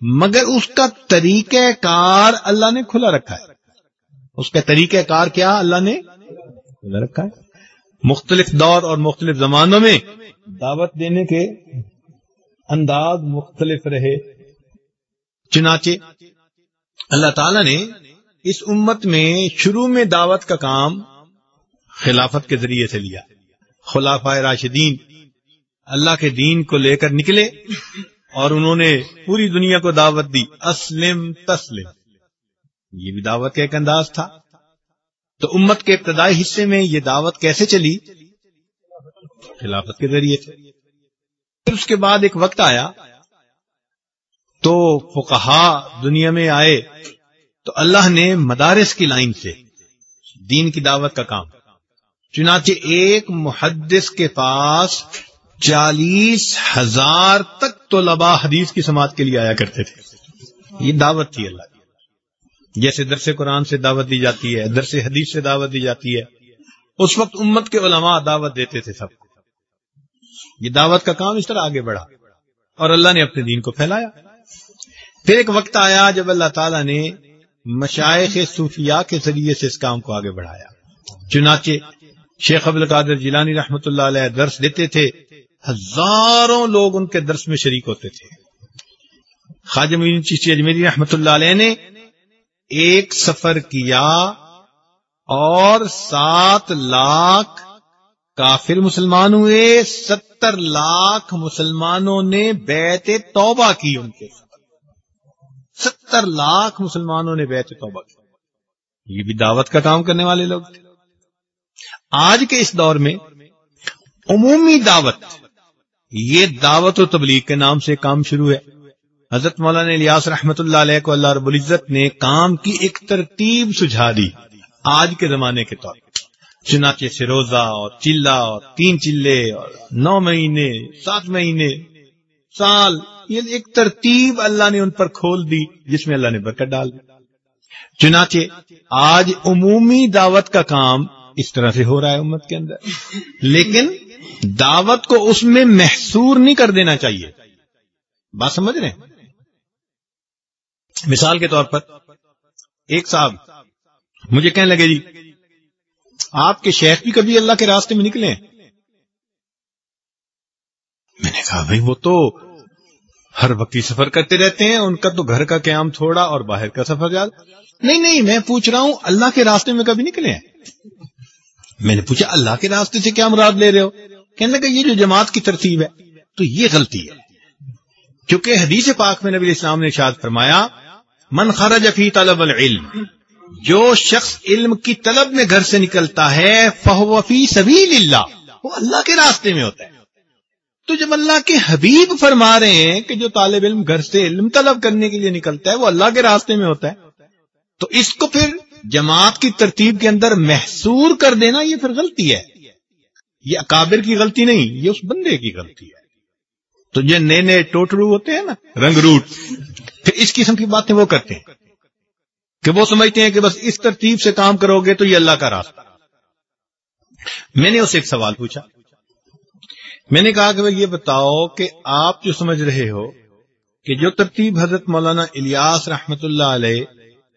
مگر اس کا طریقہ کار اللہ نے کھلا رکھا ہے۔ اس کا طریقہ کار کیا اللہ نے؟ کھلا رکھا ہے۔ مختلف دور اور مختلف زمانوں میں دعوت دینے کے انداز مختلف رہے۔ چنانچہ اللہ تعالی نے اس امت میں شروع میں دعوت کا کام خلافت کے ذریعے سے لیا۔ خلاف راشدین اللہ کے دین کو لے کر نکلے اور انہوں نے پوری دنیا کو دعوت دی۔ اسلم تسلم۔ یہ بھی دعوت کا ایک انداز تھا۔ تو امت کے ابتدائی حصے میں یہ دعوت کیسے چلی؟ خلافت کے ذریعے سے۔ پھر اس کے بعد ایک وقت آیا تو فقہا دنیا میں آئے تو اللہ نے مدارس کی لائن سے دین کی دعوت کا کام۔ چنانچہ ایک محدث کے پاس چالیس ہزار تک تو لبا حدیث کی سماعت کے لیے آیا کرتے تھے۔ یہ دعوت تھی اللہ کی۔ جیسے درس قرآن سے دعوت دی جاتی ہے، درس حدیث سے دعوت دی جاتی ہے، اس وقت امت کے علماء دعوت دیتے تھے سب کو۔ یہ دعوت کا کام اس طرح آگے بڑھا اور اللہ نے اپنے دین کو پھیلایا۔ پھر ایک وقت آیا جب اللہ تعالیٰ نے مشائق صوفیاء کے ذریعے سے اس کام کو آگے بڑھایا۔ چنانچہ شیخ عبد القادر جیلانی رحمۃ اللہ علیہ درس دیتے تھے، ہزاروں لوگ ان کے درس میں شریک ہوتے تھے۔ خواجہ چیشی اجمیری رحمۃ اللہ علیہ نے ایک سفر کیا اور سات لاکھ کافر مسلمان ہوئے، ستر لاکھ مسلمانوں نے بیت توبہ کی ان کے ساتھ۔ ستر لاکھ مسلمانوں نے بیت توبہ کی۔ یہ بھی دعوت کا کام کرنے والے لوگ تھے۔ آج کے اس دور میں عمومی دعوت، یہ دعوت و تبلیغ کے نام سے کام شروع ہے۔ حضرت مولانا الیاس رحمت اللہ علیہ کو اللہ رب العزت نے کام کی ایک ترتیب سجھا دی آج کے زمانے کے طور چنانچہ سے روزہ اور چلا اور تین چلے اور نو مہینے، سات مہینے سال، یہ ایک ترتیب اللہ نے ان پر کھول دی، جس میں اللہ نے برکت ڈال دی۔ چنانچہ، آج عمومی دعوت کا کام اس طرح سے ہو رہا ہے امت کے اندر۔ لیکن دعوت کو اس میں محسور نہیں کر دینا چاہیے۔ بات سمجھ رہے ہیں؟ مثال کے طور پر، ایک صاحب، مجھے کہنے لگے جی آپ کے شیخ بھی کبھی اللہ کے راستے میں نکلے میں نے کہا، بھائی وہ تو ہر وقت سفر کرتے رہتے ہیں، ان کا تو گھر کا قیام تھوڑا اور باہر کا سفر زیادہ. نہیں نہیں، میں پوچھ رہا ہوں، اللہ کے راستے میں کبھی نکلے ہیں؟ میں نے پوچھا، اللہ کے راستے سے کیا مراد لے رہے ہو؟ کہنے لگا، یہ جو جماعت کی ترتیب ہے، تو یہ غلطی ہے. کیونکہ حدیث پاک میں نبی اسلام نے شاد فرمایا، من خرج فی طلب العلم. جو شخص علم کی طلب میں گھر سے نکلتا ہے، فہو سبیل اللہ، وہ اللہ کے راستے میں ہوتا ہے۔ تو جب اللہ کے حبیب فرما رہے ہیں کہ جو طالب علم گھر سے علم طلب کرنے کے لیے نکلتا ہے، وہ اللہ کے راستے میں ہوتا ہے۔ تو اس کو پھر جماعت کی ترتیب کے اندر محسور کر دینا یہ پھر غلطی ہے۔ یہ اکابر کی غلطی نہیں، یہ اس بندے کی غلطی ہے۔ تو جو نئے نئے ٹوٹرو ہوتے ہیں نا، رنگ روٹ۔ پھر اس قسم کی باتیں وہ کرتے ہیں کہ وہ سمجھتے ہیں کہ بس اس ترتیب سے کام کرو گے تو یہ اللہ کا راستہ۔ میں نے اسے ایک سوال پوچھا۔ میں نے کہا کہ بھائی یہ بتاؤ کہ آپ جو سمجھ رہے ہو کہ جو ترتیب حضرت مولانا الیاس رحمت اللہ علیہ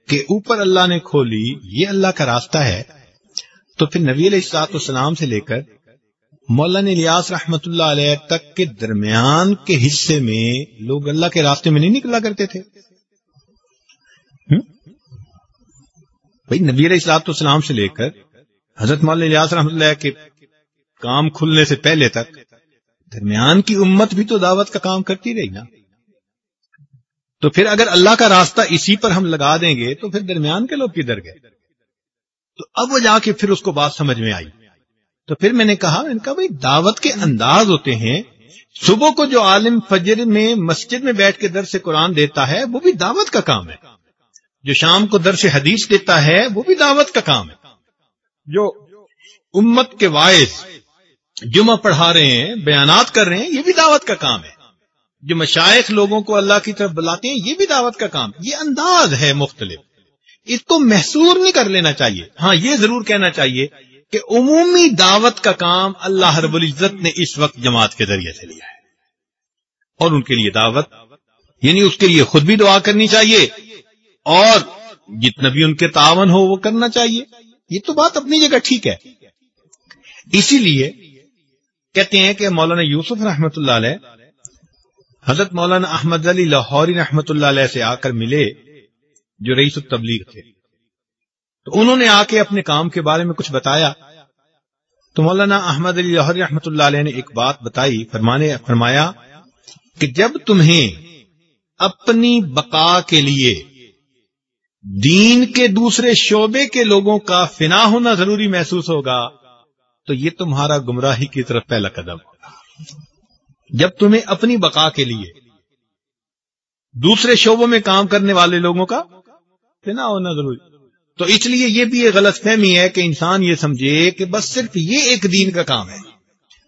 کے اوپر اللہ نے کھولی، یہ اللہ کا راستہ ہے۔ تو پھر نبی علیہ السلاط السلام سے لے کر مولانا الیاس رحمت اللہ علیہ تک کے درمیان کے حصے میں لوگ اللہ کے راستے میں نہیں نکلا کرتے تھے۔ بھائی نبی علیہ السلاط السلام سے لے کر حضرت مولانا الیاس رحمت اللہ کے کام کھلنے سے پہلے تک درمیان کی امت بھی تو دعوت کا کام کرتی رہی نا۔ تو پھر اگر اللہ کا راستہ اسی پر ہم لگا دیں گے تو پھر درمیان کے لوگ کدھر گئے؟ تو اب وہ جا کے پھر اس کو بات سمجھ میں آئی۔ تو پھر میں نے کہا ان کا بھائی، دعوت کے انداز ہوتے ہیں۔ صبح کو جو عالم فجر میں مسجد میں بیٹھ کے در سے قرآن دیتا ہے، وہ بھی دعوت کا کام ہے۔ جو شام کو در سے حدیث دیتا ہے، وہ بھی دعوت کا کام ہے۔ جو امت کے باعث جمعہ پڑھا رہے ہیں، بیانات کر رہے ہیں، یہ بھی دعوت کا کام ہے۔ جو مشائق لوگوں کو اللہ کی طرف بلاتے ہیں، یہ بھی دعوت کا کام۔ یہ انداز ہے مختلف۔ اس کو محسور نہیں کر لینا چاہیے۔ ہاں یہ ضرور کہنا چاہیے کہ عمومی دعوت کا کام اللہ رب العزت نے اس وقت جماعت کے ذریعے سے لیا ہے۔ اور ان کے لیے دعوت یعنی اس کے لیے خود بھی دعا کرنی چاہیے۔ اور جتنا بھی ان کے تعاون ہو، وہ کرنا چاہیے۔ یہ تو بات اپنی جگہ ٹھیک ہے۔ اسی لیے کہتے ہیں کہ مولانا یوسف رحمت اللہ علیہ، حضرت مولانا احمد علی لاہوری رحمت اللہ علیہ سے آ کر ملے جو رئیس التبلیغ تھے۔ تو انہوں نے آ کے اپنے کام کے بارے میں کچھ بتایا۔ تو مولانا احمد علی لاہوری رحمت اللہ علیہ نے ایک بات بتائی، فرمانے، فرمایا کہ جب تمہیں اپنی بقا کے لیے دین کے دوسرے شعبے کے لوگوں کا فنا ہونا ضروری محسوس ہوگا تو یہ تمہارا گمراہی کی طرف پہلا قدم جب تمہیں اپنی بقا کے لیے دوسرے شعبوں میں کام کرنے والے لوگوں کا نہ ہونا ضروری۔ تو اس لیے یہ بھی ایک غلط فہمی ہے کہ انسان یہ سمجھے کہ بس صرف یہ ایک دین کا کام ہے۔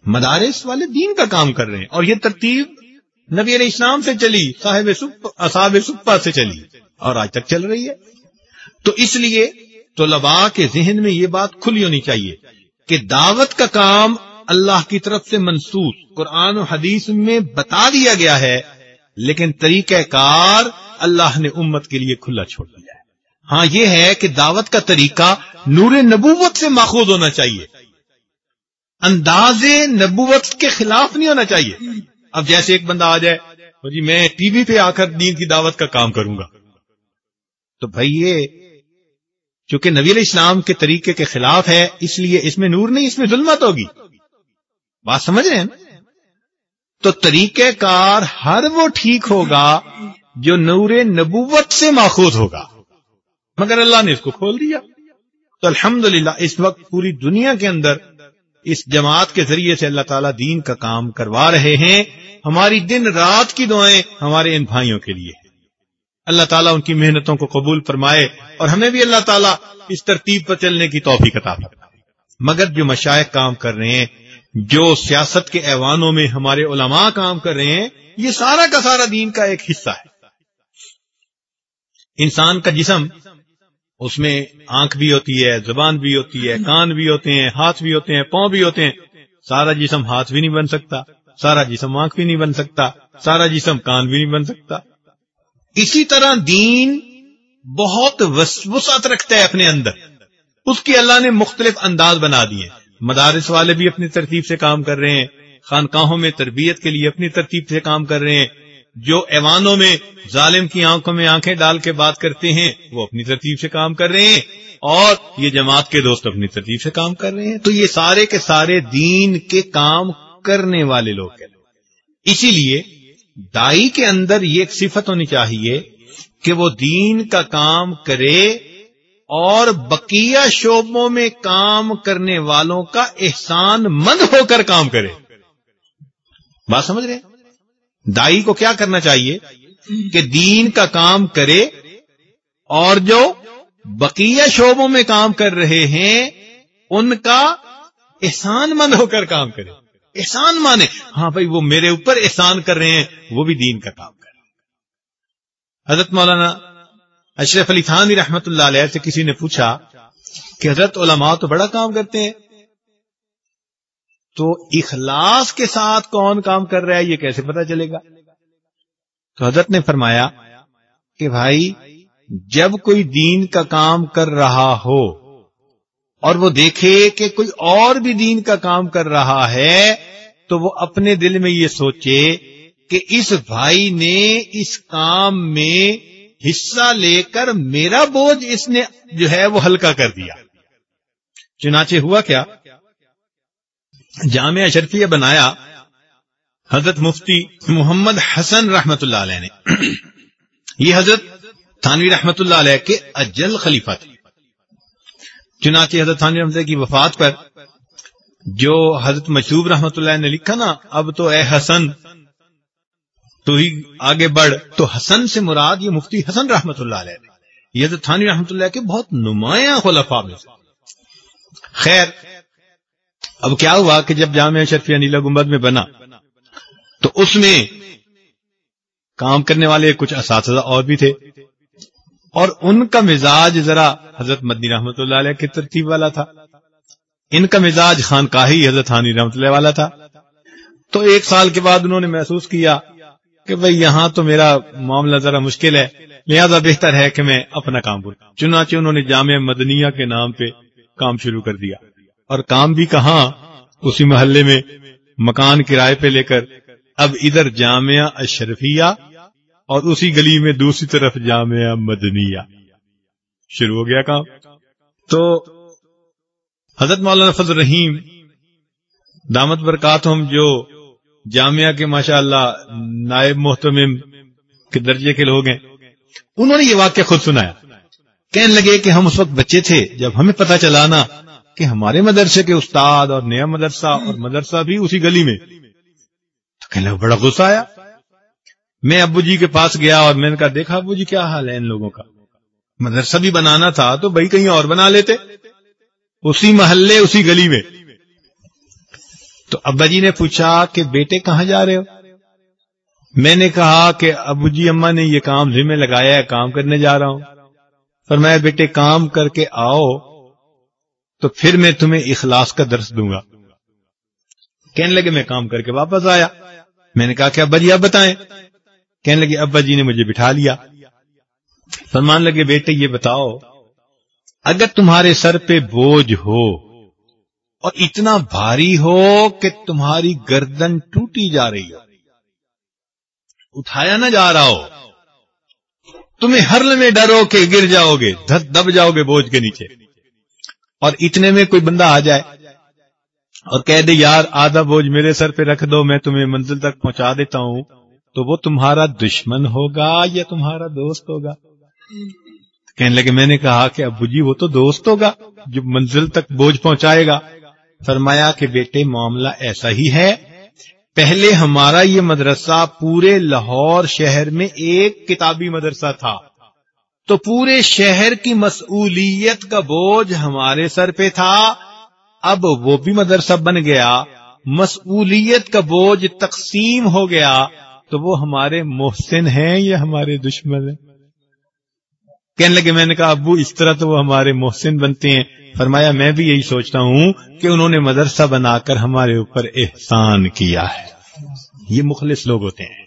مدارس والے دین کا کام کر رہے ہیں اور یہ ترتیب نبی علیہ اسلام سے چلی، صاحب اصحاب سپا سے چلی اور آج تک چل رہی ہے۔ تو اس لیے تو لبا کے ذہن میں یہ بات کھلی ہونی چاہیے کہ دعوت کا کام اللہ کی طرف سے منسوخ قرآن و حدیث میں بتا دیا گیا ہے، لیکن طریقہ کار اللہ نے امت کے لیے کھلا چھوڑ دیا ہے۔ ہاں یہ ہے کہ دعوت کا طریقہ نور نبوت سے ماخوذ ہونا چاہیے۔ انداز نبوت کے خلاف نہیں ہونا چاہیے۔ اب جیسے ایک بندہ آ جائے ہاں جی میں ٹی وی پہ آ کر دین کی دعوت کا کام کروں گا۔ تو بھائی یہ چونکہ نبی علیہ السلام کے طریقے کے خلاف ہے، اس لیے اس میں نور نہیں، اس میں ظلمت ہوگی۔ بات سمجھ رہے ہیں؟ تو طریقہ کار ہر وہ ٹھیک ہوگا جو نور نبوت سے ماخوذ ہوگا۔ مگر اللہ نے اس کو کھول دیا۔ تو الحمد اس وقت پوری دنیا کے اندر اس جماعت کے ذریعے سے اللہ تعالیٰ دین کا کام کروا رہے ہیں۔ ہماری دن رات کی دعائیں ہمارے ان بھائیوں کے لیے اللہ تعالیٰ ان کی محنتوں کو قبول فرمائے اور ہمیں بھی اللہ تعالیٰ اس ترتیب پر چلنے کی توفیق عطا فرمائے۔ مگر جو مشائق کام کر رہے ہیں، جو سیاست کے ایوانوں میں ہمارے علماء کام کر رہے ہیں، یہ سارا کا سارا دین کا ایک حصہ ہے۔ انسان کا جسم، اس میں آنکھ بھی ہوتی ہے، زبان بھی ہوتی ہے، کان بھی ہوتے ہیں، ہاتھ بھی ہوتے ہیں، پاؤں بھی ہوتے ہیں۔ سارا جسم ہاتھ بھی نہیں بن سکتا، سارا جسم آنکھ بھی نہیں بن سکتا، سارا جسم کان بھی نہیں بن سکتا۔ اسی طرح دین بہت وسعت رکھتا ہے اپنے اندر۔ اس کی اللہ نے مختلف انداز بنا دیے۔ مدارس والے بھی اپنی ترتیب سے کام کر رہے ہیں۔ خانقاہوں میں تربیت کے لیے اپنی ترتیب سے کام کر رہے ہیں۔ جو ایوانوں میں ظالم کی آنکھوں میں آنکھیں ڈال کے بات کرتے ہیں، وہ اپنی ترتیب سے کام کر رہے ہیں۔ اور یہ جماعت کے دوست اپنی ترتیب سے کام کر رہے ہیں۔ تو یہ سارے کے سارے دین کے کام کرنے والے لوگ ہیں۔ اسی لیے دائی کے اندر یہ ایک صفت ہونی چاہیے کہ وہ دین کا کام کرے اور بقیہ شعبوں میں کام کرنے والوں کا احسان مند ہو کر کام کرے۔ بات سمجھ رہے دائی کو کیا کرنا چاہیے؟ کہ دین کا کام کرے اور جو بقیہ شعبوں میں کام کر رہے ہیں، ان کا احسان مند ہو کر کام کرے۔ احسان مانے۔ ہاں بھائی، وہ میرے اوپر احسان کر رہے ہیں، وہ بھی دین کا کام کرے حضرت مولانا اشرف علی خان رحمت اللہ علیہ سے کسی نے پوچھا کہ حضرت علماء تو بڑا کام کرتے ہیں، تو اخلاص کے ساتھ کون کام کر رہا ہے، یہ کیسے پتا چلے گا؟ تو حضرت نے فرمایا کہ بھائی، جب کوئی دین کا کام کر رہا ہو اور وہ دیکھے کہ کوئی اور بھی دین کا کام کر رہا ہے تو وہ اپنے دل میں یہ سوچے کہ اس بھائی نے اس کام میں حصہ لے کر میرا بوجھ اس نے جو ہے وہ ہلکا کر دیا۔ چنانچہ ہوا کیا؟ جامع اشرفیہ بنایا حضرت مفتی محمد حسن رحمت اللہ علیہ نے۔ یہ حضرت تھانوی رحمت اللہ علیہ کے اجل خلیفہ تھے۔ چنانچہ حضرت تھانوی رحمت اللہ کی وفات پر جو حضرت مشہور رحمت اللہ نے لکھا نا، اب تو اے حسن، تو ہی آگے بڑھ۔ تو حسن سے مراد یہ مفتی حسن رحمت اللہ علیہ۔ یہ حضرت تھانوی رحمت اللہ کے بہت نمایاں خلفاء میں خیر، اب کیا ہوا کہ جب جامعہ شرفیہ نیلا گنبد میں بنا، تو اس میں کام کرنے والے کچھ اساتذہ اور بھی تھے۔ اور ان کا مزاج ذرا حضرت مدنی رحمت اللہ علیہ کی ترتیب والا تھا۔ ان کا مزاج خان کا ہی حضرت خانی رحمت اللہ والا تھا۔ تو ایک سال کے بعد انہوں نے محسوس کیا کہ بھئی یہاں تو میرا معاملہ ذرا مشکل ہے، لہذا بہتر ہے کہ میں اپنا کام کروں۔ چنانچہ انہوں نے جامع مدنیہ کے نام پہ کام شروع کر دیا۔ اور کام بھی کہاں؟ اسی محلے میں مکان کرائے پہ لے کر۔ اب ادھر جامعہ اشرفیہ اور اسی گلی میں دوسری طرف جامعہ مدنیہ۔ شروع ہو گیا کام۔ تو حضرت مولانا فضل رحیم دامت برکات ہم جو جامعہ کے ماشاء اللہ نائب محتمم کے درجے کے لوگ ہیں، انہوں نے یہ واقعہ خود سنایا۔ کہنے لگے کہ ہم اس وقت بچے تھے، جب ہمیں پتا چلانا کہ ہمارے مدرسے کے استاد اور نیا مدرسہ اور مدرسہ بھی اسی گلی میں۔ تو کہنے لگا بڑا غصہ آیا۔ میں ابو جی کے پاس گیا اور میں نے کہا، دیکھا ابو جی کیا حال ہے ان لوگوں کا؟ مدرسہ بھی بنانا تھا تو بھائی کہیں اور بنا لیتے۔ اسی محلے، اسی گلی میں۔ تو ابا جی نے پوچھا کہ بیٹے کہاں جا رہے ہو؟ میں نے کہا کہ ابو جی اما نے یہ کام ذمہ لگایا ہے، کام کرنے جا رہا ہوں۔ پر میں بیٹے، کام کر کے آؤ، تو پھر میں تمہیں اخلاص کا درس دوں گا۔ کہنے لگے، میں کام کر کے واپس آیا۔ میں نے کہا کہ ابا جی آپ بتائیں۔ کہنے لگے، ابا جی نے مجھے بٹھا لیا۔ فرمان لگے، بیٹے، یہ بتاؤ، اگر تمہارے سر پہ بوجھ ہو اور اتنا بھاری ہو کہ تمہاری گردن ٹوٹی جا رہی ہو، اٹھایا نہ جا رہا ہو، تمہیں ہر میں ڈرو کہ گر جاؤ گے دب جاؤ گے بوجھ کے نیچے۔ اور اتنے میں کوئی بندہ آ جائے اور کہہ دے، یار، آدھا بوجھ میرے سر پہ رکھ دو، میں تمہیں منزل تک پہنچا دیتا ہوں۔ تو وہ تمہارا دشمن ہوگا یا تمہارا دوست ہوگا؟ کہنے لگے، میں نے کہا کہ ابو جی وہ تو دوست ہوگا جو منزل تک بوجھ پہنچائے گا۔ فرمایا کہ بیٹے، معاملہ ایسا ہی ہے۔ پہلے ہمارا یہ مدرسہ پورے لاہور شہر میں ایک کتابی مدرسہ تھا۔ تو پورے شہر کی مسئولیت کا بوجھ ہمارے سر پہ تھا۔ اب وہ بھی مدرسہ بن گیا۔ مسئولیت کا بوجھ تقسیم ہو گیا۔ تو وہ ہمارے محسن ہیں یا ہمارے دشمن ہیں؟ کہنے لگے، میں نے کہا، ابو، اس طرح تو وہ ہمارے محسن بنتے ہیں۔ فرمایا، میں بھی یہی سوچتا ہوں کہ انہوں نے مدرسہ بنا کر ہمارے اوپر احسان کیا ہے۔ یہ مخلص لوگ ہوتے ہیں۔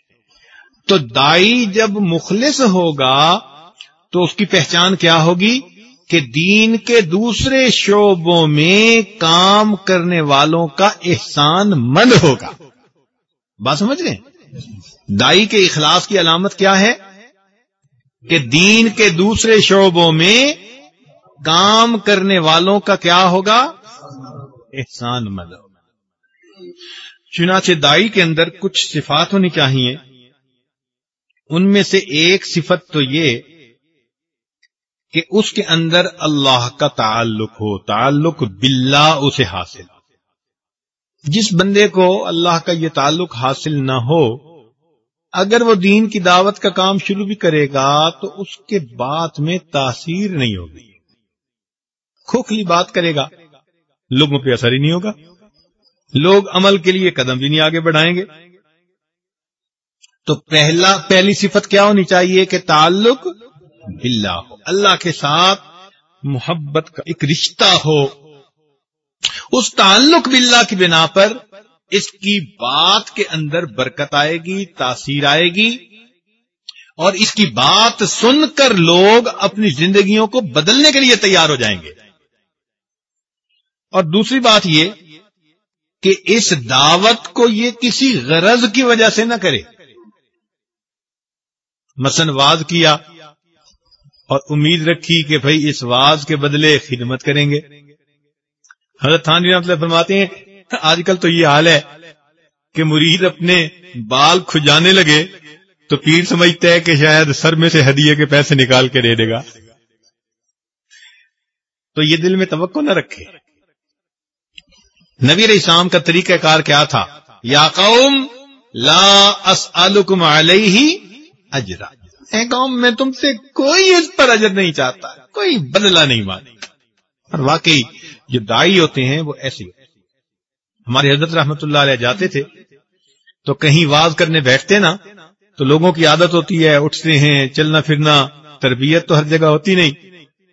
تو دائی جب مخلص ہوگا، تو اس کی پہچان کیا ہوگی؟ کہ دین کے دوسرے شعبوں میں کام کرنے والوں کا احسان مند ہوگا۔ بات سمجھ گئے دائی کے اخلاص کی علامت کیا ہے؟ کہ دین کے دوسرے شعبوں میں کام کرنے والوں کا کیا ہوگا؟ احسان مند۔ چنانچہ دائی کے اندر کچھ صفات ہونی چاہیے۔ ان میں سے ایک صفت تو یہ کہ اس کے اندر اللہ کا تعلق ہو، تعلق باللہ اسے حاصل جس بندے کو اللہ کا یہ تعلق حاصل نہ ہو، اگر وہ دین کی دعوت کا کام شروع بھی کرے گا تو اس کے بات میں تاثیر نہیں ہوگی۔ کھوکھلی بات کرے گا۔ لوگوں پہ اثر ہی نہیں ہوگا۔ لوگ عمل کے لیے قدم بھی نہیں آگے بڑھائیں گے۔ تو پہلا، پہلی صفت کیا ہونی چاہیے کہ تعلق باللہ ہو۔ اللہ کے ساتھ محبت کا ایک رشتہ ہو۔ اس تعلق باللہ کی بنا پر اس کی بات کے اندر برکت آئے گی، تاثیر آئے گی، اور اس کی بات سن کر لوگ اپنی زندگیوں کو بدلنے کے لیے تیار ہو جائیں گے۔ اور دوسری بات یہ کہ اس دعوت کو یہ کسی غرض کی وجہ سے نہ کرے۔ مثلا واز کیا اور امید رکھی کہ بھائی اس واز کے بدلے خدمت کریں گے۔ حضرت تھانوی مطلب فرماتے ہیں آج کل تو یہ حال ہے کہ مرید اپنے بال کھجانے لگے تو پیر سمجھتا ہے کہ شاید سر میں سے ہدیے کے پیسے نکال کے دے دے گا۔ تو یہ دل میں توقع نہ رکھے۔ نبی اسلام کا طریقہ کار کیا تھا؟ یا قوم لا اسالکم علیہ اجرا۔ اے قوم، میں تم سے کوئی اس پر اجر نہیں چاہتا، کوئی بدلہ نہیں مانی اور واقعی جو دائی ہوتے ہیں وہ ایسے ہوتے ہیں ہمارے حضرت رحمت اللہ علیہ جاتے تھے، تو کہیں واز کرنے بیٹھتے نا، تو لوگوں کی عادت ہوتی ہے، اٹھتے ہیں، چلنا پھرنا، تربیت تو ہر جگہ ہوتی نہیں۔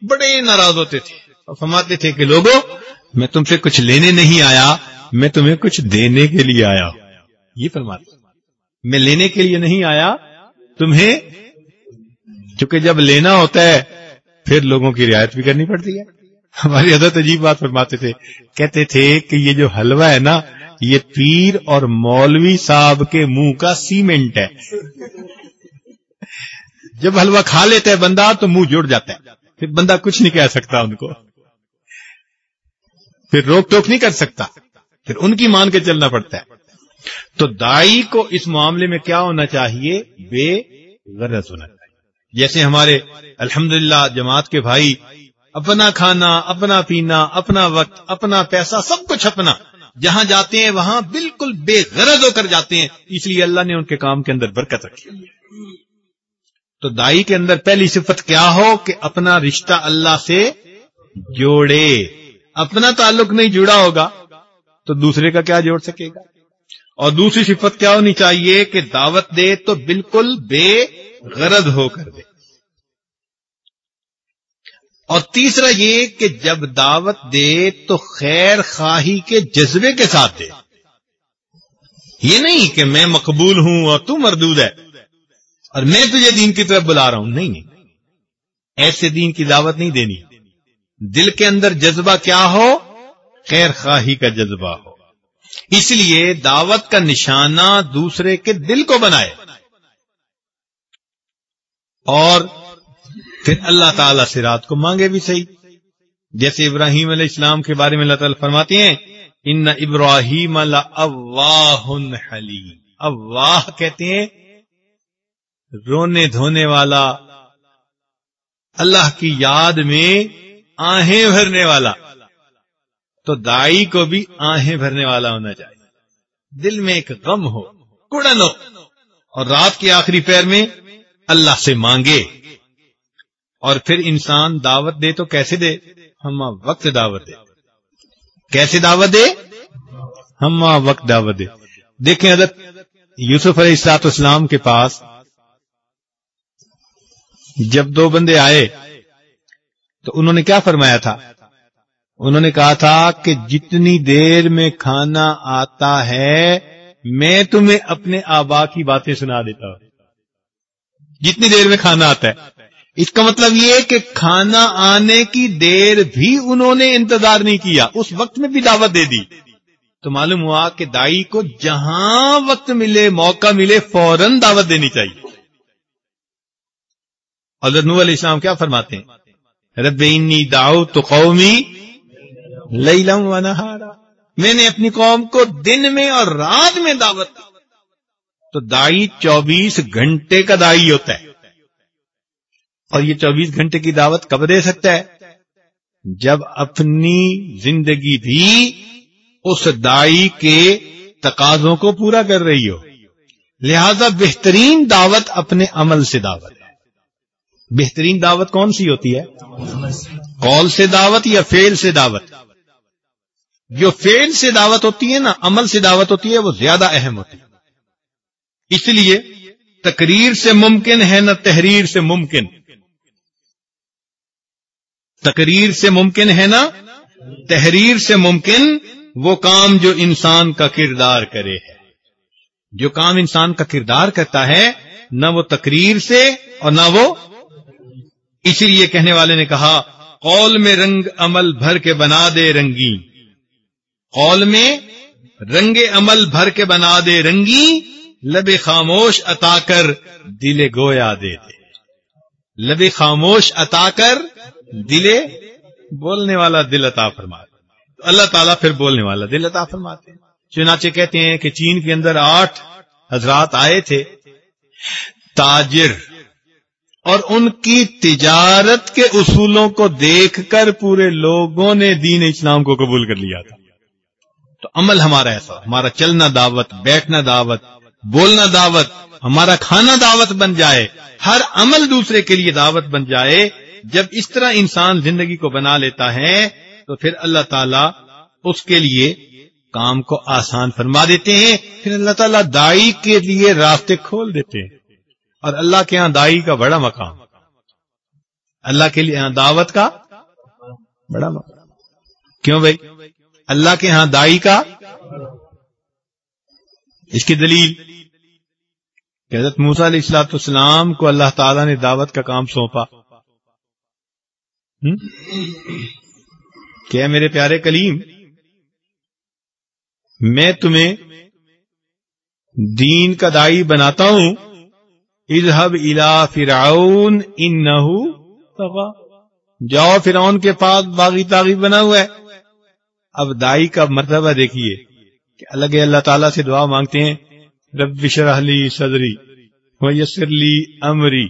بڑے ناراض ہوتے تھے۔ اور فرماتے تھے کہ لوگوں میں تم سے کچھ لینے نہیں آیا، میں تمہیں کچھ دینے کے لیے آیا یہ فرماتے میں لینے کے لیے نہیں آیا، تمہیں چونکہ جب لینا ہوتا ہے، پھر لوگوں کی رعایت بھی کرنی پڑتی ہے۔ ہماری حضرت عجیب بات فرماتے تھے۔ کہتے تھے کہ یہ جو حلوہ ہے نا، یہ پیر اور مولوی صاحب کے منہ کا سیمنٹ ہے۔ جب حلوہ کھا لیتا ہے بندہ تو منہ جڑ جاتا ہے۔ پھر بندہ کچھ نہیں کہہ سکتا ان کو۔ پھر روک ٹوک نہیں کر سکتا۔ پھر ان کی مان کے چلنا پڑتا ہے۔ تو دائی کو اس معاملے میں کیا ہونا چاہیے؟ بے غرض ہونا چاہیے۔ جیسے ہمارے الحمدللہ جماعت کے بھائی اپنا کھانا، اپنا پینا، اپنا وقت، اپنا پیسہ، سب کچھ اپنا۔ جہاں جاتے ہیں، وہاں بالکل بے غرض ہو کر جاتے ہیں۔ اس لیے اللہ نے ان کے کام کے اندر برکت رکھی۔ تو دائی کے اندر پہلی صفت کیا ہو کہ اپنا رشتہ اللہ سے جوڑے۔ اپنا تعلق نہیں جڑا ہوگا تو دوسرے کا کیا جوڑ سکے گا؟ اور دوسری صفت کیا ہونی چاہیے کہ دعوت دے تو بالکل بے غرض ہو کر دے۔ اور تیسرا یہ کہ جب دعوت دے تو خیر خواہی کے جذبے کے ساتھ دے۔ یہ نہیں کہ میں مقبول ہوں اور تو مردود ہے اور میں تجھے دین کی طرف بلا رہا ہوں۔ نہیں۔ نہیں ایسے دین کی دعوت نہیں دینی۔ دل کے اندر جذبہ کیا ہو؟ خیر خواہی کا جذبہ ہو۔ اس لیے دعوت کا نشانہ دوسرے کے دل کو بنائے۔ اور پھر اللہ تعالی سے رات کو مانگے بھی صحیح۔ جیسے ابراہیم علیہ السلام کے بارے میں اللہ تعالیٰ فرماتے ہیں، ان ابراہیم اللہ حلیم۔ اواہ کہتے ہیں، رونے دھونے والا، اللہ کی یاد میں آہیں بھرنے والا۔ تو دائی کو بھی آہیں بھرنے والا ہونا چاہیے۔ دل میں ایک غم ہو کڑن ہو۔ اور رات کے آخری پیر میں اللہ سے مانگے۔ اور پھر انسان دعوت دے تو کیسے دے؟ ہم وقت دعوت دے۔ کیسے دعوت دے؟ ہم وقت دعوت دے۔ دیکھیں حضرت یوسف علیہ السلاط اسلام کے پاس جب دو بندے آئے تو انہوں نے کیا فرمایا تھا؟ انہوں نے کہا تھا کہ جتنی دیر میں کھانا آتا ہے میں تمہیں اپنے آبا کی باتیں سنا دیتا ہوں۔ جتنی دیر میں کھانا آتا ہے۔ اس کا مطلب یہ کہ کھانا آنے کی دیر بھی انہوں نے انتظار نہیں کیا، اس وقت میں بھی دعوت دے دی۔ تو معلوم ہوا کہ دائی کو جہاں وقت ملے، موقع ملے، فوراً دعوت دینی چاہیے۔ حضرت نو علیہ السلام کیا فرماتے ہیں؟ رب انی داؤ تو قومی لئی لم میں نے اپنی قوم کو دن میں اور رات میں دعوت۔ تو دائی چوبیس گھنٹے کا دائی ہوتا ہے۔ اور یہ چوبیس گھنٹے کی دعوت کب دے سکتا ہے؟ جب اپنی زندگی بھی اس دائی کے تقاضوں کو پورا کر رہی ہو۔ لہذا بہترین دعوت اپنے عمل سے دعوت ہے۔ بہترین دعوت کون سی ہوتی ہے؟ کال سے دعوت یا فیل سے دعوت؟ جو فیل سے دعوت ہوتی ہے نا، عمل سے دعوت ہوتی ہے، وہ زیادہ اہم ہوتی ہے۔ اس لیے تقریر سے ممکن ہے نہ تحریر سے ممکن۔ تقریر سے ممکن ہے نا؟ تحریر سے ممکن وہ کام جو انسان کا کردار کرے ہے۔ جو کام انسان کا کردار کرتا ہے، نہ وہ تقریر سے اور نہ وہ اسی لیے کہنے والے نے کہا، قول میں رنگ عمل بھر کے بنا دے رنگی قول میں رنگ عمل بھر کے بنا دے رنگی لب خاموش عطا کر دل گویا دے دے۔ لب خاموش عطا کر دلے بولنے والا دل عطا فرماتے اللہ تعالیٰ پھر بولنے والا دل عطا فرماتے ہیں۔ چنانچہ کہتے ہیں کہ چین کے اندر آٹھ حضرات آئے تھے، تاجر، اور ان کی تجارت کے اصولوں کو دیکھ کر پورے لوگوں نے دین اسلام کو قبول کر لیا تھا۔ تو عمل ہمارا ایسا ہمارا چلنا دعوت، بیٹھنا دعوت، بولنا دعوت، ہمارا کھانا دعوت بن جائے، ہر عمل دوسرے کے لیے دعوت بن جائے۔ جب اس طرح انسان زندگی کو بنا لیتا ہے، تو پھر اللہ تعالیٰ اس کے لیے کام کو آسان فرما دیتے ہیں۔ پھر اللہ تعالیٰ دائی کے لیے راستے کھول دیتے ہیں۔ اور اللہ کے یہاں دائی کا بڑا مقام۔ اللہ کے لیے ہاں دعوت کا بڑا مقام۔ کیوں بھائی؟ اللہ کے یہاں دائی کا اس کی دلیل۔ کہ حضرت موسا علیہ السلاط اسلام کو اللہ تعالیٰ نے دعوت کا کام سونپا۔ کیا میرے پیارے کلیم میں تمہیں دین کا دائی بناتا ہوں۔ اذهب الى فرعون انه جاؤ فرعون کے پاس باغی تاغی بنا ہوا ہے۔ اب دائی کا مرتبہ دیکھیے کہ الگ اللہ تعالیٰ سے دعا مانگتے ہیں۔ رب شرح لی صدری ویسر لی امری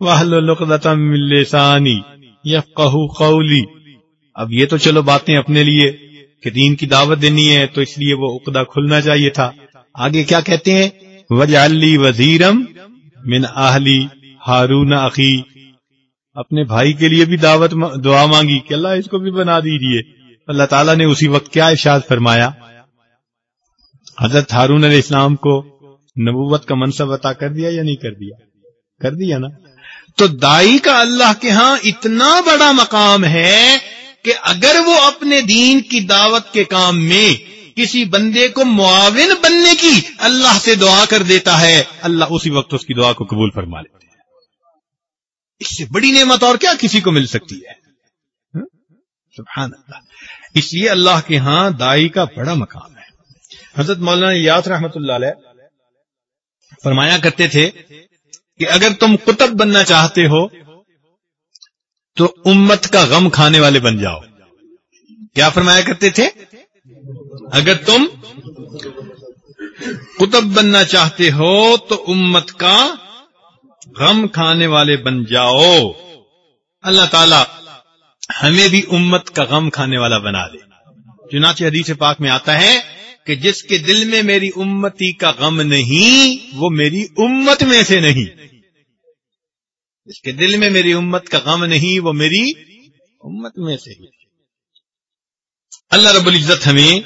واہل لقدتم من لسانی۔ یفقہ قولی۔ اب یہ تو چلو باتیں اپنے لیے، کہ دین کی دعوت دینی ہے تو اس لیے وہ اقدا کھلنا چاہیے تھا۔ آگے کیا کہتے ہیں؟ وجعلی وزیرم من اہلی ہارون عقی اپنے بھائی کے لیے بھی دعوت دعا مانگی کہ اللہ اس کو بھی بنا دیجیے۔ اللہ تعالیٰ نے اسی وقت کیا ارشاد فرمایا؟ حضرت ہارون علیہ السلام کو نبوت کا منصب عطا کر دیا یا نہیں کر دیا؟ کر دیا نا۔ تو دائی کا اللہ کے ہاں اتنا بڑا مقام ہے کہ اگر وہ اپنے دین کی دعوت کے کام میں کسی بندے کو معاون بننے کی اللہ سے دعا کر دیتا ہے، اللہ اسی وقت اس کی دعا کو قبول فرما لیتے ہیں۔ اس سے بڑی نعمت اور کیا کسی کو مل سکتی ہے؟ سبحان اللہ اس لیے اللہ کے ہاں دائی کا بڑا مقام ہے۔ حضرت مولانا یاس رحمت اللہ علیہ فرمایا کرتے تھے کہ اگر تم قطب بننا چاہتے ہو تو امت کا غم کھانے والے بن جاؤ۔ کیا فرمایا کرتے تھے؟ اگر تم قطب بننا چاہتے ہو تو امت کا غم کھانے والے بن جاؤ۔ اللہ تعالی ہمیں بھی امت کا غم کھانے والا بنا دے۔ چنانچہ حدیث پاک میں آتا ہے کہ جس کے دل میں میری امتی کا غم نہیں، وہ میری امت میں سے نہیں۔ جس کے دل میں میری امت کا غم نہیں، وہ میری امت میں سے ہی اللہ رب العزت ہمیں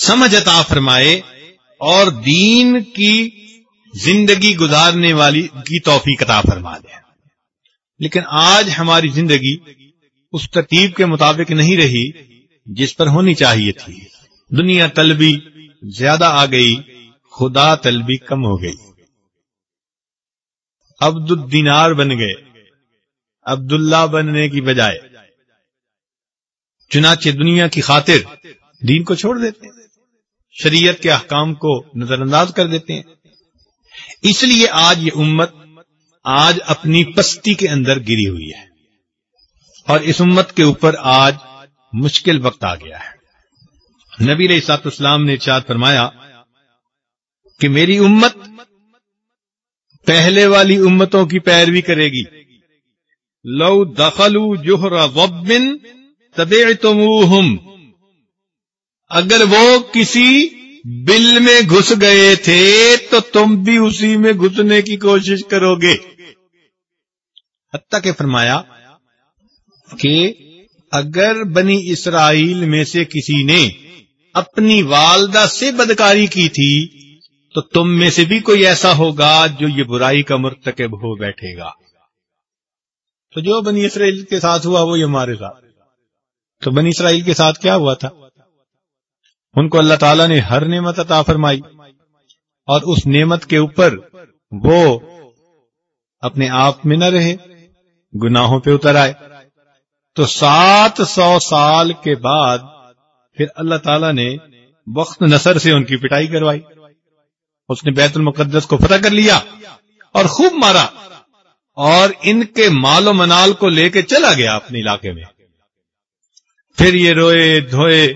سمجھ عطا فرمائے اور دین کی زندگی گزارنے والی کی توفیق عطا فرما دے۔ لیکن آج ہماری زندگی اس ترتیب کے مطابق نہیں رہی جس پر ہونی چاہیے تھی۔ دنیا طلبی زیادہ آ گئی، خدا طلبی کم ہو گئی۔ عبد الدینار بن گئے۔ عبداللہ بننے کی بجائے۔ چنانچہ دنیا کی خاطر دین کو چھوڑ دیتے ہیں۔ شریعت کے احکام کو نظر انداز کر دیتے ہیں۔ اس لیے آج یہ امت آج اپنی پستی کے اندر گری ہوئی ہے۔ اور اس امت کے اوپر آج مشکل وقت آ گیا ہے۔ نبی علیہ سات اسلام نے چاد فرمایا کہ میری امت پہلے والی امتوں کی پیروی کرے گی۔ لو دخلو جوہر وبن تب اگر وہ کسی بل میں گھس گئے تھے تو تم بھی اسی میں گھسنے کی کوشش کرو گے۔ حتیٰ کہ فرمایا کہ اگر بنی اسرائیل میں سے کسی نے اپنی والدہ سے بدکاری کی تھی تو تم میں سے بھی کوئی ایسا ہوگا جو یہ برائی کا مرتکب ہو بیٹھے گا۔ تو جو بنی اسرائیل کے ساتھ ہوا وہ یہ ہمارے ساتھ تو بنی اسرائیل کے ساتھ کیا ہوا تھا؟ ان کو اللہ تعالیٰ نے ہر نعمت عطا فرمائی اور اس نعمت کے اوپر وہ اپنے آپ میں نہ رہے، گناہوں پہ اتر آئے۔ تو سات سو سال کے بعد پھر اللہ تعالیٰ نے وقت نصر سے ان کی پٹائی کروائی۔ اس نے بیت المقدس کو فتح کر لیا اور خوب مارا اور ان کے مال و منال کو لے کے چلا گیا اپنے علاقے میں۔ پھر یہ روئے دھوئے،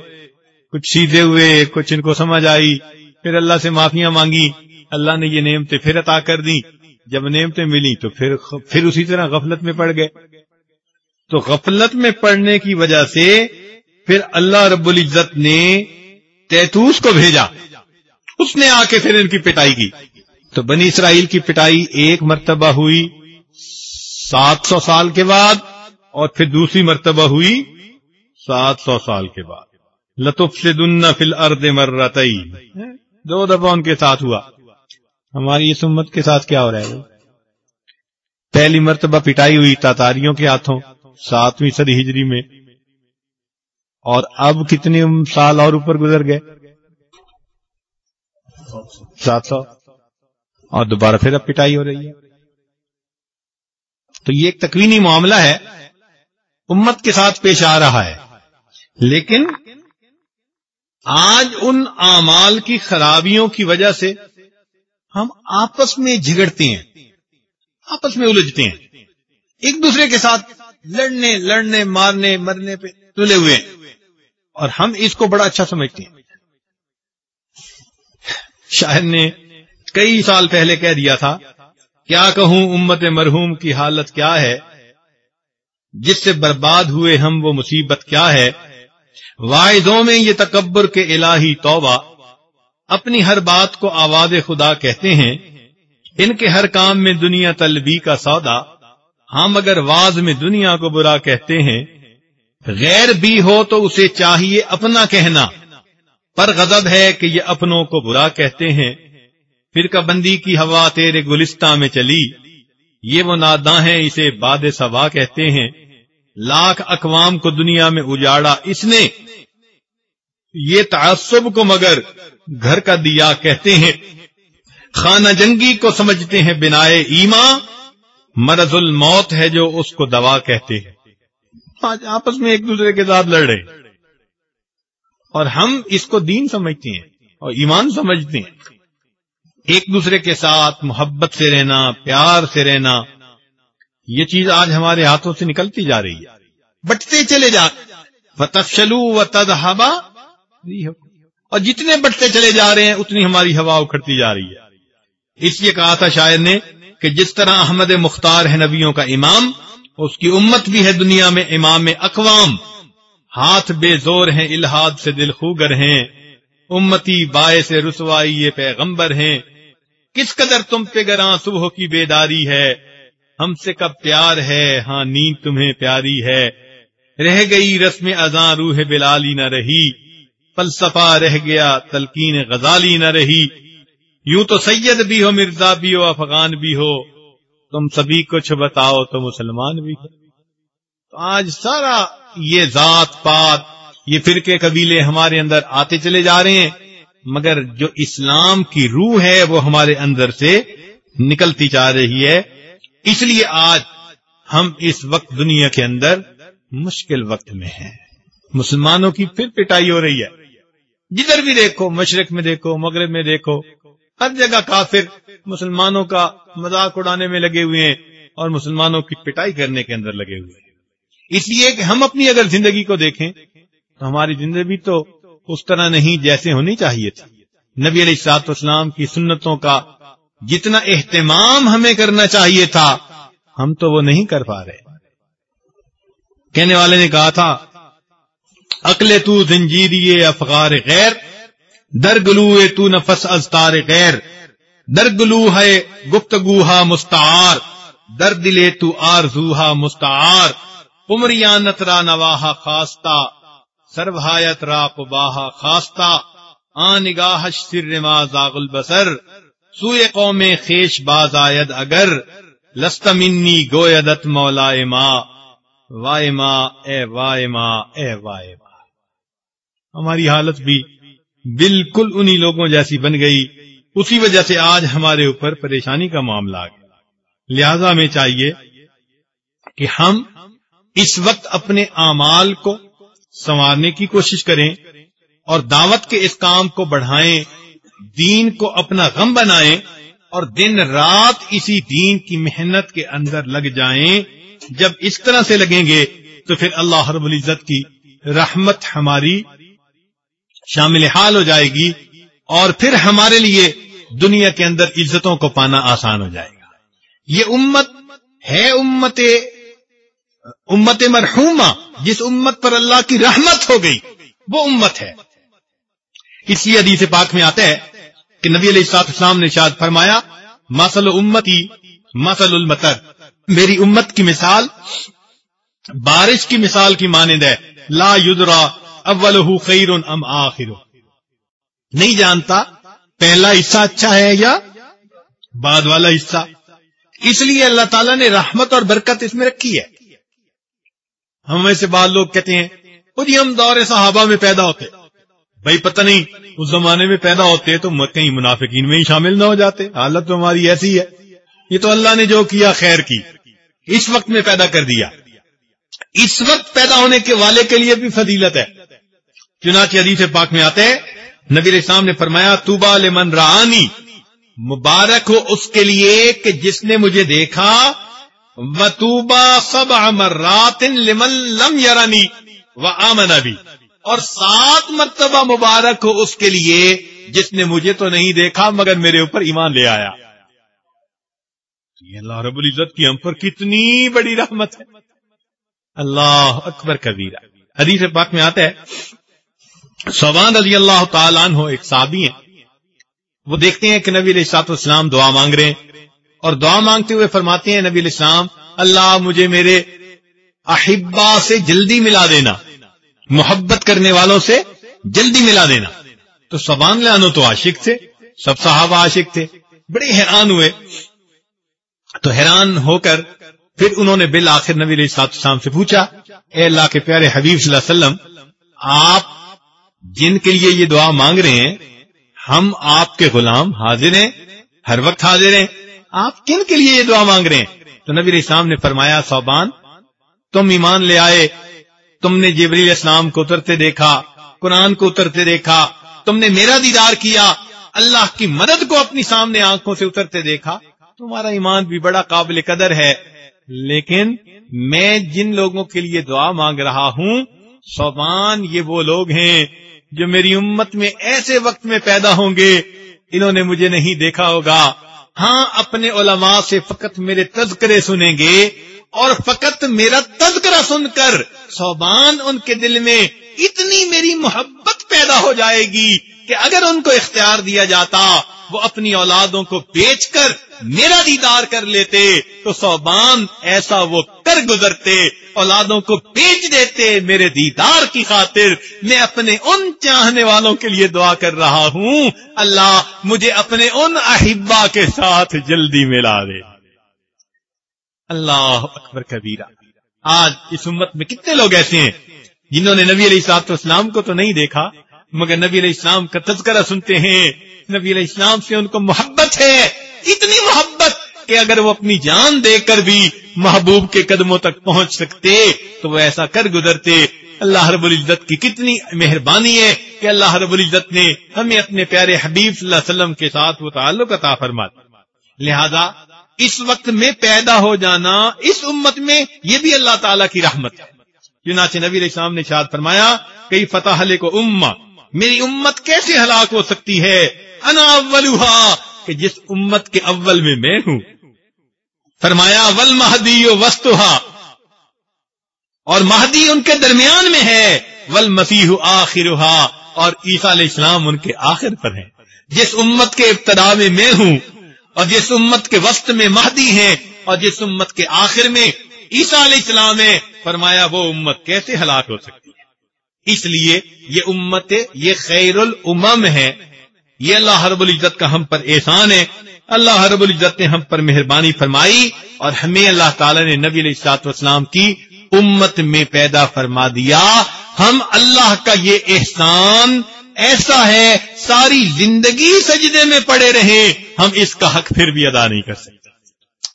کچھ سیدھے ہوئے، کچھ ان کو سمجھ آئی۔ پھر اللہ سے معافیاں مانگی۔ اللہ نے یہ نعمتیں پھر عطا کر دی جب نعمتیں ملی تو پھر پھر اسی طرح غفلت میں پڑ گئے۔ تو غفلت میں پڑنے کی وجہ سے پھر اللہ رب العزت نے تیتوس کو بھیجا۔ اس نے آ کے پھر ان کی پٹائی کی۔ تو بنی اسرائیل کی پٹائی ایک مرتبہ ہوئی سات سو سال کے بعد اور پھر دوسری مرتبہ ہوئی سات سو سال کے بعد۔ لطف سے دن فل ارد مرتئی دو دفعہ ان کے ساتھ ہوا۔ ہماری اس امت کے ساتھ کیا ہو رہا ہے؟ پہلی مرتبہ پٹائی ہوئی تاتاریوں کے ہاتھوں، ساتویں صدی ہجری میں۔ اور اب کتنے سال اور اوپر گزر گئے؟ سات سو۔ اور دوبارہ پھر اب پٹائی ہو رہی ہے۔ تو یہ ایک تکوینی معاملہ ہے۔ امت کے ساتھ پیش آ رہا ہے۔ لیکن آج ان اعمال کی خرابیوں کی وجہ سے ہم آپس میں جھگڑتے ہیں۔ آپس میں الجھتے ہیں۔ ایک دوسرے کے ساتھ لڑنے لڑنے، مارنے، مرنے پہ تلے ہوئے ہیں۔ اور ہم اس کو بڑا اچھا سمجھتے ہیں۔ شاہد نے کئی سال پہلے کہہ دیا تھا، کیا کہوں امت مرحوم کی حالت کیا ہے؟ جس سے برباد ہوئے ہم وہ مصیبت کیا ہے؟ واحدوں میں یہ تکبر کے الہی توبہ۔ اپنی ہر بات کو آواز خدا کہتے ہیں۔ ان کے ہر کام میں دنیا طلبی کا سودا۔ ہم اگر واز میں دنیا کو برا کہتے ہیں غیر بھی ہو تو اسے چاہیے اپنا کہنا۔ پر غضب ہے کہ یہ اپنوں کو برا کہتے ہیں۔ پھر بندی کی ہوا تیرے گلستہ میں چلی۔ یہ وہ ناداں ہیں اسے باد سوا کہتے ہیں۔ لاکھ اقوام کو دنیا میں اجاڑا اس نے۔ یہ تعصب کو مگر گھر کا دیا کہتے ہیں۔ خانہ جنگی کو سمجھتے ہیں بنا ایما مرض الموت ہے جو اس کو دوا کہتے ہیں۔ آپس میں ایک دوسرے کے ساتھ لڑ رہے اور ہم اس کو دین سمجھتے ہیں اور ایمان سمجھتے ہیں۔ ایک دوسرے کے ساتھ محبت سے رہنا، پیار سے رہنا، یہ چیز آج ہمارے ہاتھوں سے نکلتی جا رہی ہے۔ بٹتے چلے جا۔ فتفشلو و تدہبا اور جتنے بٹتے چلے جا رہے ہیں، اتنی ہماری ہوا اکھڑتی جا رہی ہے۔ اس لیے کہا تھا شاعر نے کہ جس طرح احمد مختار ہے نبیوں کا امام اس کی امت بھی ہے دنیا میں امام اقوام۔ ہاتھ بے زور ہیں، الہاد سے دل خوگر ہیں۔ امتی باعث رسوائی یہ پیغمبر ہیں۔ کس قدر تم پہ گراں صبح کی بیداری ہے۔ ہم سے کب پیار ہے ہاں نیند تمہیں پیاری ہے۔ رہ گئی رسم ازاں روح بلالی نہ رہی۔ فلسفہ رہ گیا، تلقین غزالی نہ رہی۔ یوں تو سید بھی ہو، مرزا بھی ہو، افغان بھی ہو۔ تم سبھی کچھ بتاؤ تو مسلمان بھی۔ ہو تو آج سارا یہ ذات پات یہ فرقے قبیلے ہمارے اندر آتے چلے جا رہے ہیں، مگر جو اسلام کی روح ہے وہ ہمارے اندر سے نکلتی جا رہی ہے۔ اس لیے آج ہم اس وقت دنیا کے اندر مشکل وقت میں ہیں۔ مسلمانوں کی پھر پٹائی ہو رہی ہے۔ جدھر بھی دیکھو، مشرق میں دیکھو، مغرب میں دیکھو، ہر جگہ کافر مسلمانوں کا مذاق اڑانے میں لگے ہوئے ہیں اور مسلمانوں کی پٹائی کرنے کے اندر لگے ہوئے ہیں۔ اس لیے کہ ہم اپنی اگر زندگی کو دیکھیں، تو ہماری زندگی تو اس طرح نہیں جیسے ہونی چاہیے تھی۔ نبی علیہ السلاط اسلام کی سنتوں کا جتنا اہتمام ہمیں کرنا چاہیے تھا، ہم تو وہ نہیں کر پا رہے۔ کہنے والے نے کہا تھا اکلے تو زنجیری افغار غیر درگلو تو نفس ازتار غیر۔ درگلو ہے گفتگوہا مستعار در دلے تو آرزوہا مستعار پمریانت را نواہا خاستہ سروایت را پباہا خاستہ آنگاہش سر ما زاغ البسر سوئے قوم خیش باز آید اگر لست منی گویدت مولا ما وائے ماں اے وائے ماں اے وائے ماں ہماری حالت بھی بالکل انہی لوگوں جیسی بن گئی اسی وجہ سے آج ہمارے اوپر پریشانی کا معاملہ آ گیا۔ لہذا میں چاہیے کہ ہم اس وقت اپنے اعمال کو سنوارنے کی کوشش کریں اور دعوت کے اس کام کو بڑھائیں، دین کو اپنا غم بنائیں اور دن رات اسی دین کی محنت کے اندر لگ جائیں۔ جب اس طرح سے لگیں گے تو پھر اللہ رب العزت کی رحمت ہماری شامل حال ہو جائے گی۔ اور پھر ہمارے لیے دنیا کے اندر عزتوں کو پانا آسان ہو جائے گا۔ یہ امت ہے امت امت مرحوما جس امت پر اللہ کی رحمت ہو گئی، وہ امت ہے۔ اسی حدیث پاک میں آتا ہے کہ نبی علیہ السلاط اسلام نے شاد فرمایا مسل امتی مسل المتر میری امت کی مثال، بارش کی مثال کی مانند ہے، لا یدرا اول خیر ام آخر نہیں جانتا پہلا حصہ اچھا ہے یا بعد والا حصہ؟ اس لیے اللہ تعالیٰ نے رحمت اور برکت اس میں رکھی ہے۔ ہم ایسے بعض لوگ کہتے ہیں، خود ہی ہم دور صحابہ میں پیدا ہوتے۔ بھائی پتہ نہیں، اس زمانے میں پیدا ہوتے تو کہیں منافقین میں ہی شامل نہ ہو جاتے۔ حالت تو ہماری ایسی ہے۔ یہ تو اللہ نے جو کیا، خیر کی۔ اس وقت میں پیدا کر دیا۔ اس وقت پیدا ہونے کے والے کے لیے بھی فضیلت ہے۔ چنانچہ حدیث پاک میں آتے ہیں نبی اسلام نے فرمایا توبا لمن رانی مبارک ہو اس کے لیے کہ جس نے مجھے دیکھا وطوبا سب امرات لمن لم یارانی و آمن اور سات مرتبہ مبارک ہو اس کے لیے، جس نے مجھے تو نہیں دیکھا مگر میرے اوپر ایمان لے آیا۔ یہ اللہ رب العزت کی ہم پر کتنی بڑی رحمت ہے۔ اللہ اکبر کبیرہ۔ حدیث پاک میں آتا ہے سوان رضی اللہ تعالیٰ عنہ ایک صحابی ہیں۔ وہ دیکھتے ہیں کہ نبی علیہ سات اسلام دعا مانگ رہے ہیں اور دعا مانگتے ہوئے فرماتے ہیں نبی علیہ السلام، اللہ مجھے میرے احبا سے جلدی ملا دینا، محبت کرنے والوں سے جلدی ملا دینا۔ تو سبان لانو تو عاشق تھے، سب صحابہ عاشق تھے، بڑے حیران ہوئے۔ تو حیران ہو کر پھر انہوں نے بالآخر نبی علیہ السلام سے پوچھا، اے اللہ کے پیارے حبیب صلی اللہ علیہ وسلم، آپ جن کے لیے یہ دعا مانگ رہے ہیں، ہم آپ کے غلام حاضر ہیں، ہر وقت حاضر ہیں۔ آپ کن کے لیے یہ دعا مانگ رہے ہیں؟ تو نبی علیہ السلام نے فرمایا، صوبان، تم ایمان لے آئے، تم نے جبریل اسلام کو اترتے دیکھا، قرآن کو اترتے دیکھا، تم نے میرا دیدار کیا، اللہ کی مدد کو اپنی سامنے آنکھوں سے اترتے دیکھا۔ تمہارا ایمان بھی بڑا قابل قدر ہے، لیکن میں جن لوگوں کے لیے دعا مانگ رہا ہوں سوبان یہ وہ لوگ ہیں جو میری امت میں ایسے وقت میں پیدا ہوں گے، انہوں نے مجھے نہیں دیکھا ہوگا۔ ہاں اپنے علماء سے فقط میرے تذکرے سنیں گے اور فقط میرا تذکرہ سن کر صوبان ان کے دل میں اتنی میری محبت پیدا ہو جائے گی کہ اگر ان کو اختیار دیا جاتا، وہ اپنی اولادوں کو بیچ کر میرا دیدار کر لیتے تو صوبان ایسا وہ کر گزرتے اولادوں کو بیچ دیتے میرے دیدار کی خاطر میں اپنے ان چاہنے والوں کے لیے دعا کر رہا ہوں۔ اللہ مجھے اپنے ان احبا کے ساتھ جلدی ملا دے۔ اللہ اکبر کبیرہ۔ آج اس امت میں کتنے لوگ ایسے ہیں جنہوں نے نبی علیہ السلاط اسلام کو تو نہیں دیکھا، مگر نبی علیہ السلام کا تذکرہ سنتے ہیں۔ نبی علیہ السلام سے ان کو محبت ہے۔ اتنی محبت کہ اگر وہ اپنی جان دے کر بھی محبوب کے قدموں تک پہنچ سکتے تو وہ ایسا کر گزرتے۔ اللہ رب العزت کی کتنی مہربانی ہے کہ اللہ رب العزت نے ہمیں اپنے پیارے حبیب صلی اللہ علیہ وسلم کے ساتھ وہ تعلق عطا فرما لہذا اس وقت میں پیدا ہو جانا اس امت میں یہ بھی اللہ تعالیٰ کی رحمت ہے۔ چنانچہ نبی علیہ السلام نے شاد فرمایا کئی فتح کو اما میری امت کیسے ہلاک ہو سکتی ہے؟ انا اولوہا کہ جس امت کے اول میں میں ہوں، فرمایا ول مہدی وسطا اور مہدی ان کے درمیان میں ہے ول مسیح آخر اور عیسیٰ علیہ السلام ان کے آخر پر ہے جس امت کے ابتدا میں میں ہوں، اور جس امت کے وسط میں مہدی ہیں، اور جس امت کے آخر میں عیسیٰ علیہ السلام ہے فرمایا، وہ امت کیسے ہلاک ہو سکتی ہے؟ اس لیے یہ امت یہ خیر الامم ہے یہ اللہ رب العزت کا ہم پر احسان ہے۔ اللہ رب العزت نے ہم پر مہربانی فرمائی اور ہمیں اللہ تعالی نے نبی علیہ السلاط والسلام کی امت میں پیدا فرما دیا۔ ہم اللہ کا یہ احسان ایسا ہے، ساری زندگی سجدے میں پڑے رہے ہم اس کا حق پھر بھی ادا نہیں کر سکتے۔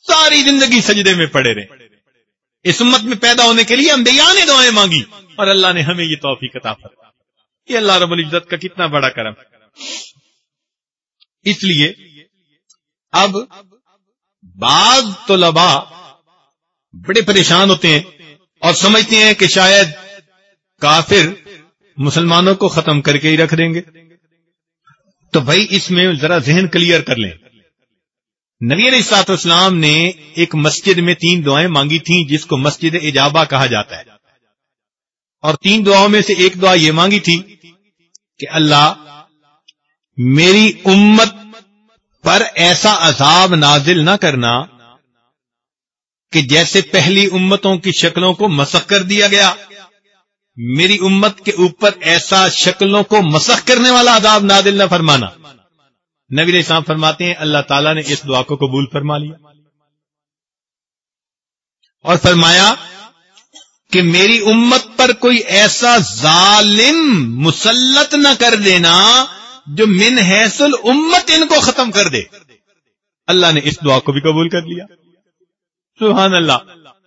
ساری زندگی سجدے میں پڑے رہے اس امت میں پیدا ہونے کے لیے ہم نے دعائیں مانگی اور اللہ نے ہمیں یہ توفیق عطا فرمایا یہ اللہ رب العزت کا کتنا بڑا کرم۔ اس لیے اب بعض طلباء بڑے پریشان ہوتے ہیں اور سمجھتے ہیں کہ شاید کافر مسلمانوں کو ختم کر کے ہی رکھ دیں گے۔ تو بھائی اس میں ذرا ذہن کلیئر کر لیں۔ نبی علیہ السلاط اسلام نے ایک مسجد میں تین دعائیں مانگی تھیں، جس کو مسجد اجابہ کہا جاتا ہے۔ اور تین دعاؤں میں سے ایک دعا یہ مانگی تھی کہ اللہ میری امت پر ایسا عذاب نازل نہ کرنا کہ جیسے پہلی امتوں کی شکلوں کو مسخ کر دیا گیا۔ میری امت کے اوپر ایسا شکلوں کو مسخ کرنے والا عذاب نادل نہ فرمانا۔ نبی السلام فرماتے ہیں، اللہ تعالیٰ نے اس دعا کو قبول فرما لیا۔ اور فرمایا کہ میری امت پر کوئی ایسا ظالم مسلط نہ کر دینا جو من حیثل امت ان کو ختم کر دے۔ اللہ نے اس دعا کو بھی قبول کر لیا۔ سبحان اللہ۔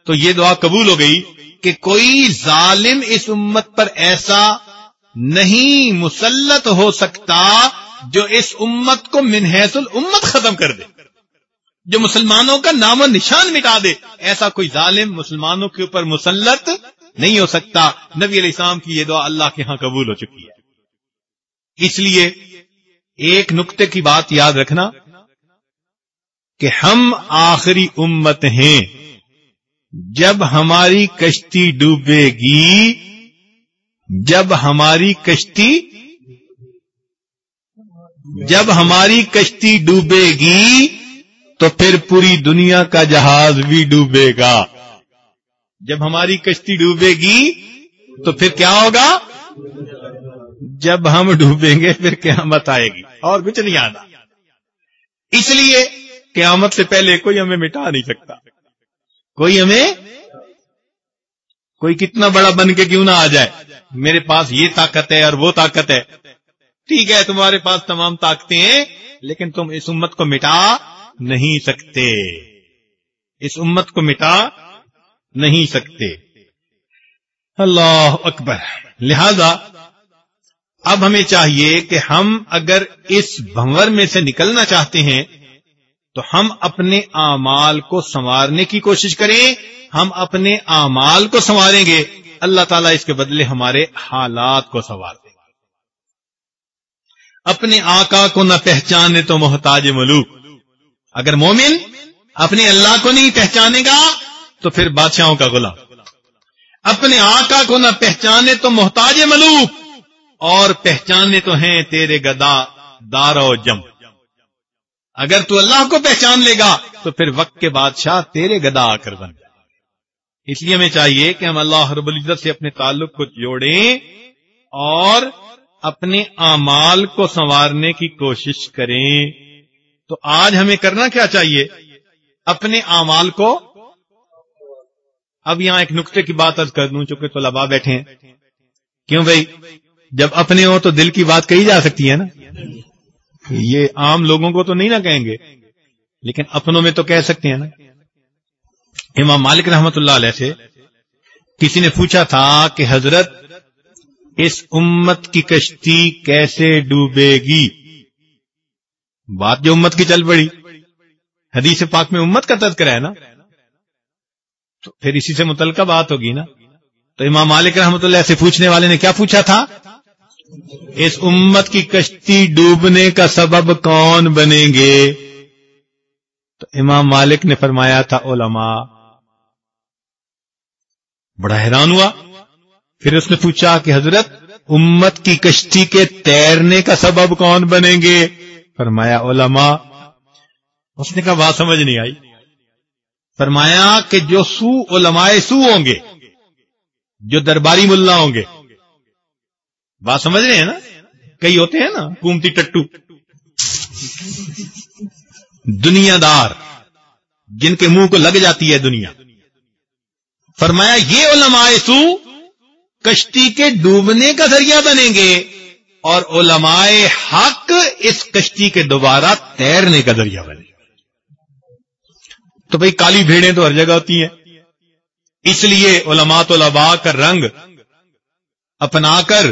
تو یہ دعا قبول ہو گئی کہ کوئی ظالم اس امت پر ایسا نہیں مسلط ہو سکتا جو اس امت کو منحص الامت ختم کر دے۔ جو مسلمانوں کا نام و نشان مٹا دے۔ ایسا کوئی ظالم مسلمانوں کے اوپر مسلط نہیں ہو سکتا۔ نبی علیہ السلام کی یہ دعا اللہ کے ہاں قبول ہو چکی ہے۔ اس لیے ایک نقطے کی بات یاد رکھنا کہ ہم آخری امت ہیں۔ جب ہماری کشتی ڈوبے گی، جب ہماری کشتی، جب ہماری کشتی ڈوبے گی، تو پھر پوری دنیا کا جہاز بھی ڈوبے گا۔ جب ہماری کشتی ڈوبے گی، تو پھر کیا ہوگا؟ جب ہم ڈوبیں گے پھر قیامت آئے گی، اور کچھ نہیں آنا اس لیے قیامت سے پہلے کوئی ہمیں مٹا نہیں سکتا۔ کوئی ہمیں، کوئی کتنا بڑا بن کے کیوں نہ آ جائے۔ میرے پاس یہ طاقت ہے اور وہ طاقت ہے۔ ٹھیک ہے، تمہارے پاس تمام طاقتیں ہیں، لیکن تم اس امت کو مٹا نہیں سکتے۔ اس امت کو مٹا نہیں سکتے۔ اللہ اکبر۔ لہذا اب ہمیں چاہیے کہ ہم اگر اس بھنور میں سے نکلنا چاہتے ہیں، تو ہم اپنے اعمال کو سنوارنے کی کوشش کریں۔ ہم اپنے اعمال کو سنواریں گے۔ اللہ تعالیٰ اس کے بدلے ہمارے حالات کو سنوار دیں اپنے آقا کو نہ پہچانے تو محتاج ملوک۔ اگر مومن اپنے اللہ کو نہیں پہچانے گا، تو پھر بادشاہوں کا غلام۔ اپنے آقا کو نہ پہچانے تو محتاج ملوک۔ اور پہچانے تو ہیں تیرے گدا دار و جم۔ اگر تو اللہ کو پہچان لے گا، تو پھر وقت کے بادشاہ تیرے گدا آ کر بن۔ اس لیے ہمیں چاہیے کہ ہم اللہ رب العزت سے اپنے تعلق کو جوڑیں اور اپنے اعمال کو سنوارنے کی کوشش کریں۔ تو آج ہمیں کرنا کیا چاہیے؟ اپنے اعمال کو۔ اب یہاں ایک نقطے کی بات کر دوں، چونکہ تو لبا بیٹھے ہیں۔ کیوں بھائی؟ جب اپنے ہو تو دل کی بات کہی جا سکتی ہے نا؟ یہ عام لوگوں کو تو نہیں نہ کہیں گے، لیکن اپنوں میں تو کہہ سکتے ہیں نا؟ امام مالک رحمت اللہ علیہ سے کسی نے پوچھا تھا کہ حضرت اس امت کی کشتی کیسے ڈوبے گی؟ بات جو امت کی چل پڑی۔ حدیث پاک میں امت کا تذکرہ ہے نا؟ تو پھر اسی سے متعلقہ بات ہوگی نا؟ تو امام مالک رحمت اللہ سے پوچھنے والے نے کیا پوچھا تھا؟ اس امت کی کشتی ڈوبنے کا سبب کون بنیں گے؟ تو امام مالک نے فرمایا تھا علماء، بڑا حیران ہوا۔ پھر اس نے پوچھا کہ حضرت، امت کی کشتی کے تیرنے کا سبب کون بنیں گے؟ فرمایا علماء۔ اس نے کہا، بات سمجھ نہیں آئی۔ فرمایا کہ جو سو علماء سو ہوں گے، جو درباری ملا ہوں گے بات سمجھ رہے ہیں نا؟ کئی ہوتے ہیں نا قومتی ٹٹو۔ دنیا دار جن کے منہ کو لگ جاتی ہے دنیا۔ فرمایا، یہ علماء سو کشتی کے ڈوبنے کا ذریعہ بنیں گے اور علماء حق اس کشتی کے دوبارہ تیرنے کا ذریعہ بنے گا تو بھئی کالی بھیڑیں تو ہر جگہ ہوتی ہیں۔ اس لیے علماء طلباء کا رنگ اپنا کر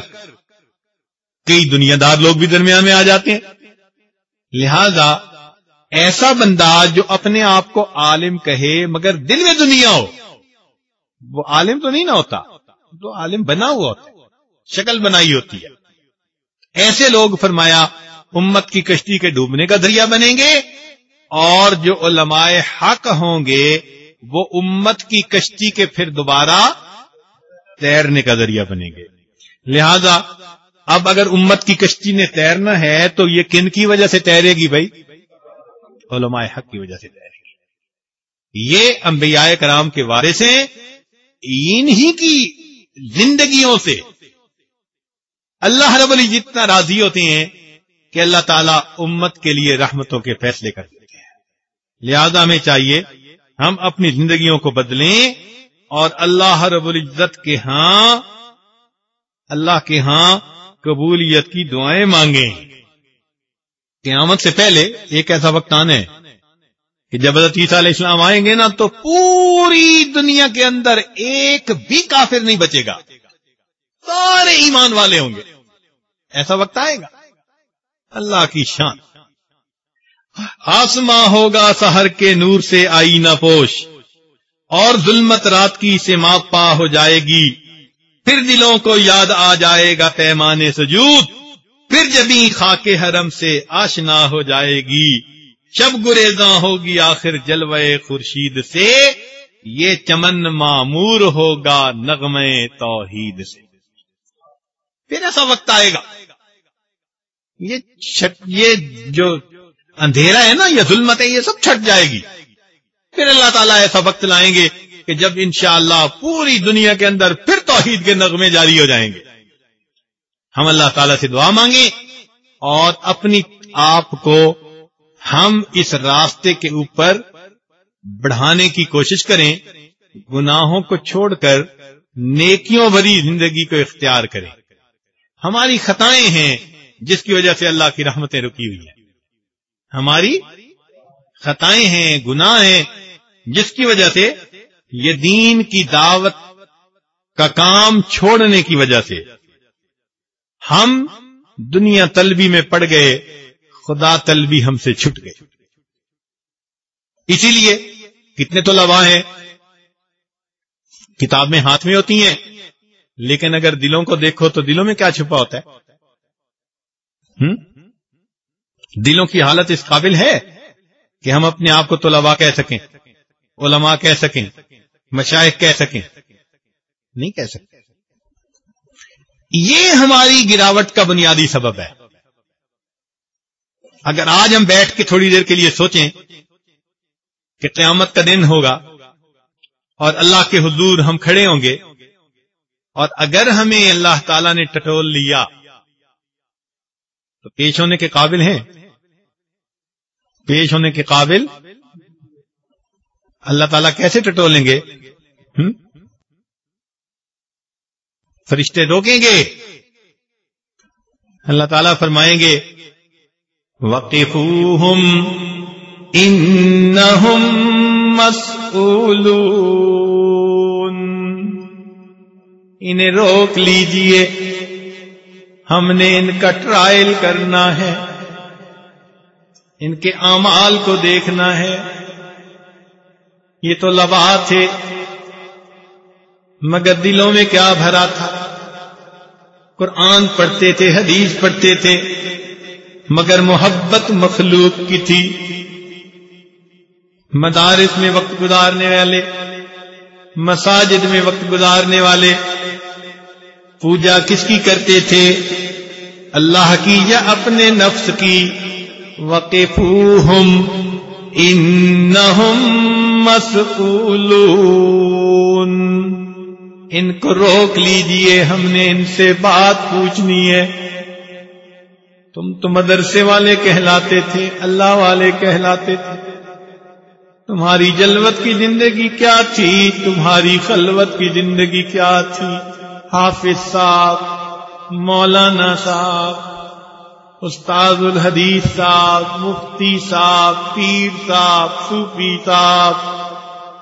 کئی دنیا دار لوگ بھی درمیان میں آ جاتے ہیں۔ لہذا ایسا بندہ جو اپنے آپ کو عالم کہے مگر دل میں دنیا ہو، وہ عالم تو نہیں نہ ہوتا تو عالم بنا ہوا ہوتا شکل بنائی ہوتی ہے۔ ایسے لوگ فرمایا، امت کی کشتی کے ڈوبنے کا ذریعہ بنیں گے اور جو علماء حق ہوں گے، وہ امت کی کشتی کے پھر دوبارہ تیرنے کا ذریعہ بنیں گے۔ لہذا اب اگر امت کی کشتی نے تیرنا ہے تو یہ کن کی وجہ سے تیرے گی بھائی؟ علماء حق کی وجہ سے تیرے گی۔ یہ انبیاء کرام کے وارث ہیں، انہی کی زندگیوں سے۔ اللہ رب علی جتنا راضی ہوتے ہیں کہ اللہ تعالیٰ امت کے لیے رحمتوں کے فیصلے کر دیتے ہیں۔ لہذا ہمیں چاہیے ہم اپنی زندگیوں کو بدلیں اور اللہ رب العزت کے ہاں اللہ کے ہاں قبولیت کی دعائیں مانگیں۔ قیامت سے پہلے ایک ایسا وقت آنا ہے کہ جب حضرت عیسیٰ علیہ السلام آئیں گے نا تو پوری دنیا کے اندر ایک بھی کافر نہیں بچے گا۔ سارے ایمان والے ہوں گے۔ ایسا وقت آئے گا۔ اللہ کی شان۔ آسماں ہوگا سہر کے نور سے آئی نہ پوش اور ظلمت رات کی سے پا ہو جائے گی۔ پھر دلوں کو یاد آ جائے گا پیمانے سجود۔ پھر جبھی خاک حرم سے آشنا ہو جائے گی، شب گریزاں ہوگی آخر جلوے خورشید سے۔ یہ چمن معمور ہوگا نغمے توحید سے۔ پھر ایسا وقت آئے گا۔ یہ یہ جو اندھیرا ہے نا، یہ ظلمت ہے یہ سب چھٹ جائے گی۔ پھر اللہ تعالیٰ ایسا وقت لائیں گے کہ جب انشاءاللہ اللہ پوری دنیا کے اندر پھر توحید کے نغمے جاری ہو جائیں گے۔ ہم اللہ تعالیٰ سے دعا مانگیں اور اپنی آپ کو ہم اس راستے کے اوپر بڑھانے کی کوشش کریں، گناہوں کو چھوڑ کر نیکیوں بھری زندگی کو اختیار کریں۔ ہماری خطائیں ہیں جس کی وجہ سے اللہ کی رحمتیں رکی ہوئی ہیں۔ ہماری خطائیں ہیں، گناہ ہیں جس کی وجہ سے یہ دین کی دعوت کا کام چھوڑنے کی وجہ سے۔ ہم دنیا طلبی میں پڑ گئے، خدا طلبی ہم سے چھٹ گئے۔ اسی لیے کتنے تو لوا ہیں۔ کتاب میں ہاتھ میں ہوتی ہیں، لیکن اگر دلوں کو دیکھو تو دلوں میں کیا چھپا ہوتا ہے؟ دلوں کی حالت اس قابل ہے کہ ہم اپنے آپ کو طلبا کہہ سکیں، علماء کہہ سکیں، مشائق کہہ سکیں۔ نہیں کہہ سکتے۔ یہ ہماری گراوٹ کا بنیادی سبب ہے۔ اگر آج ہم بیٹھ کے تھوڑی دیر کے لیے سوچیں کہ قیامت کا دن ہوگا اور اللہ کے حضور ہم کھڑے ہوں گے اور اگر ہمیں اللہ تعالی نے ٹٹول لیا تو پیش ہونے کے قابل ہیں۔ پیش ہونے کے قابل اللہ تعالیٰ کیسے ٹٹولیں گے؟ فرشتے روکیں گے۔ اللہ تعالیٰ فرمائیں گے وقفوہم انہم مسئولون۔ انہیں روک لیجیے۔ ہم نے ان کا ٹرائل کرنا ہے۔ ان کے اعمال کو دیکھنا ہے۔ یہ تو لبا تھے مگر دلوں میں کیا بھرا تھا؟ قرآن پڑھتے تھے، حدیث پڑھتے تھے، مگر محبت مخلوق کی تھی۔ مدارس میں وقت گزارنے والے، مساجد میں وقت گزارنے والے، پوجا کس کی کرتے تھے؟ اللہ کی یا اپنے نفس کی؟ وقفوہم، انہم مسئولون۔ ان کو روک لیجیے، ہم نے ان سے بات پوچھنی ہے۔ تم تو مدرسے والے کہلاتے تھے، اللہ والے کہلاتے تھے۔ تمہاری جلوت کی زندگی کیا تھی؟ تمہاری خلوت کی زندگی کیا تھی؟ حافظ صاحب، مولانا صاحب استاد الحدیث صاحب، مفتی صاحب، پیر صاحب، صوفی صاحب۔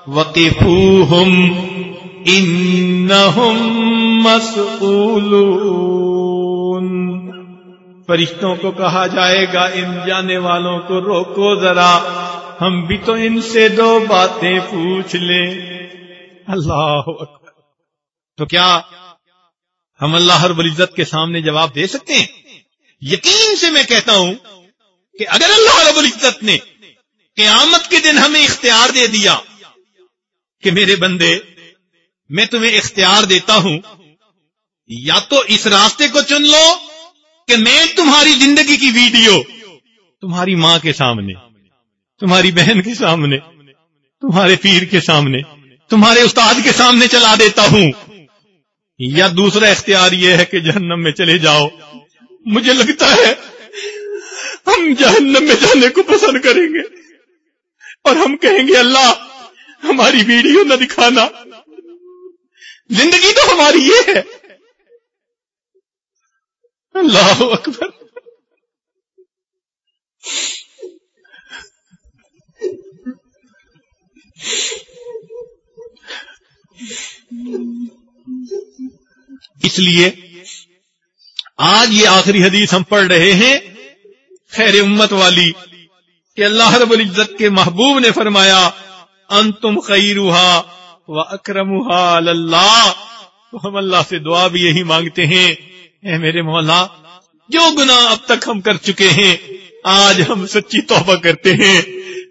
وقفوہم انہم مسئولون۔ فرشتوں کو کہا جائے گا، ان جانے والوں کو روکو ذرا، ہم بھی تو ان سے دو باتیں پوچھ لیں۔ اللہ اکبر۔ تو کیا ہم اللہ ہر العزت کے سامنے جواب دے سکتے ہیں؟ یقین سے میں کہتا ہوں کہ اگر اللہ رب العزت نے قیامت کے دن ہمیں اختیار دے دیا کہ میرے بندے میں تمہیں اختیار دیتا ہوں، یا تو اس راستے کو چن لو کہ میں تمہاری زندگی کی ویڈیو تمہاری ماں کے سامنے، تمہاری بہن کے سامنے، تمہارے پیر کے سامنے، تمہارے استاد کے سامنے چلا دیتا ہوں۔ یا دوسرا اختیار یہ ہے کہ جہنم میں چلے جاؤ۔ مجھے لگتا ہے ہم جہنم میں جانے کو پسند کریں گے اور ہم کہیں گے، اللہ ہماری ویڈیو نہ دکھانا۔ زندگی تو ہماری یہ ہے۔ اللہ اکبر۔ اس لیے آج یہ آخری حدیث ہم پڑھ رہے ہیں۔ خیر امت والی، کہ اللہ رب العزت کے محبوب نے فرمایا ان تم خیروہا و اکرمہ اللہ تو ہم اللہ سے دعا بھی یہی مانگتے ہیں۔ اے میرے مولا، جو گناہ اب تک ہم کر چکے ہیں، آج ہم سچی توبہ کرتے ہیں۔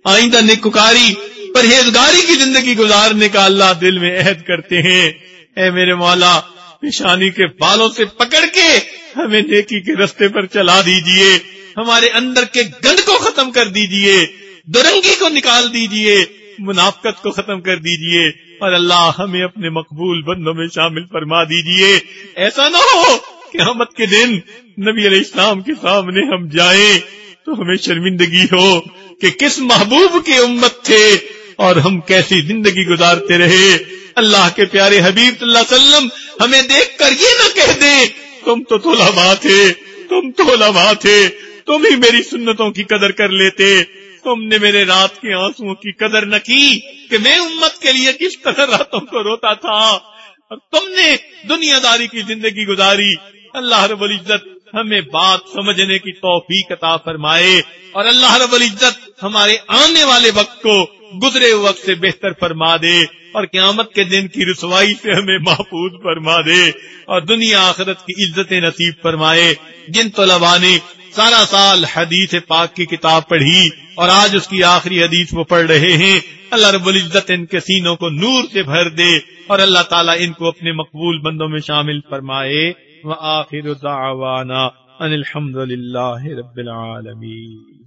آئندہ نکاری پرہیزگاری کی زندگی گزارنے کا اللہ دل میں عہد کرتے ہیں۔ اے میرے مولا پیشانی کے بالوں سے پکڑ کے ہمیں نیکی کے رستے پر چلا دیجیے۔ ہمارے اندر کے گند کو ختم کر دیجیے۔ درنگی کو نکال دیجیے۔ منافقت کو ختم کر دیجیے اور اللہ ہمیں اپنے مقبول بندوں میں شامل فرما دیجیے۔ ایسا نہ ہو کہ قیامت کے دن نبی علیہ السلام کے سامنے ہم جائیں تو ہمیں شرمندگی ہو کہ کس محبوب کی امت تھے اور ہم کیسی زندگی گزارتے رہے۔ اللہ کے پیارے حبیب صلی اللہ علیہ وسلم ہمیں دیکھ کر یہ نہ کہہ دیں، تم تو تولا تھے، تم تولا تھے، تم ہی میری سنتوں کی قدر کر لیتے۔ تم نے میرے رات کے آنسو کی قدر نہ کی کہ میں امت کے لیے کس طرح راتوں کو روتا تھا۔ اور تم نے دنیا داری کی زندگی گزاری۔ اللہ رب العزت ہمیں بات سمجھنے کی توفیق عطا فرمائے۔ اور اللہ رب العزت ہمارے آنے والے وقت کو گزرے وقت سے بہتر فرما دے۔ اور قیامت کے دن کی رسوائی سے ہمیں محفوظ فرما دے۔ اور دنیا آخرت کی عزت نصیب فرمائے۔ جن طلبا نے سارا سال حدیث پاک کی کتاب پڑھی اور آج اس کی آخری حدیث وہ پڑھ رہے ہیں۔ اللہ رب العزت ان کے سینوں کو نور سے بھر دے اور اللہ تعالیٰ ان کو اپنے مقبول بندوں میں شامل فرمائے۔ وآخر دعوانا ان الحمد للہ رب العالمین۔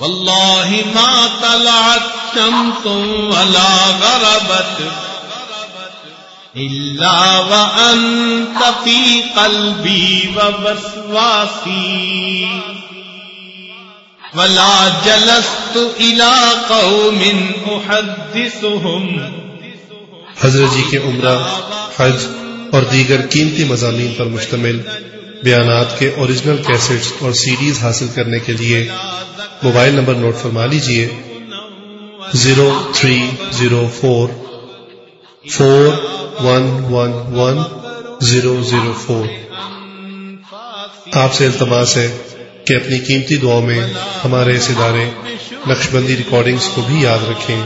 والله ما طلعت شمس ولا غربت إلا وأنت في قلبي ووسواسي ولا جلست إلى قوم أحدثهم حضرت جی کے عمرہ، حج اور دیگر قیمتی مضامین پر مشتمل بیانات کے اوریجنل کیسٹس اور سیریز حاصل کرنے کے لیے موبائل نمبر نوٹ فرما لیجیے zero three zero four four one one one zero zero four آپ سے التماس ہے کہ اپنی قیمتی دعاؤں میں ہمارے اس ادارے نقش بندی ریکارڈنگس کو بھی یاد رکھیں۔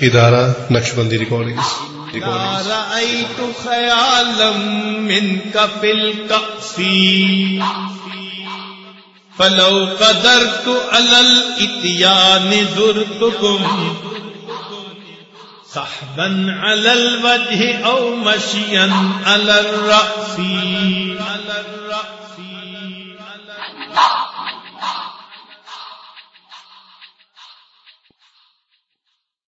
ادارہ نقش بندی ریکارڈنگس رأيت فلو قدر تو الكأسي فلو قدرت على صحبن زرتكم صحبا على الوجه أو مشيا على الرأس. على الرأس على الرأس.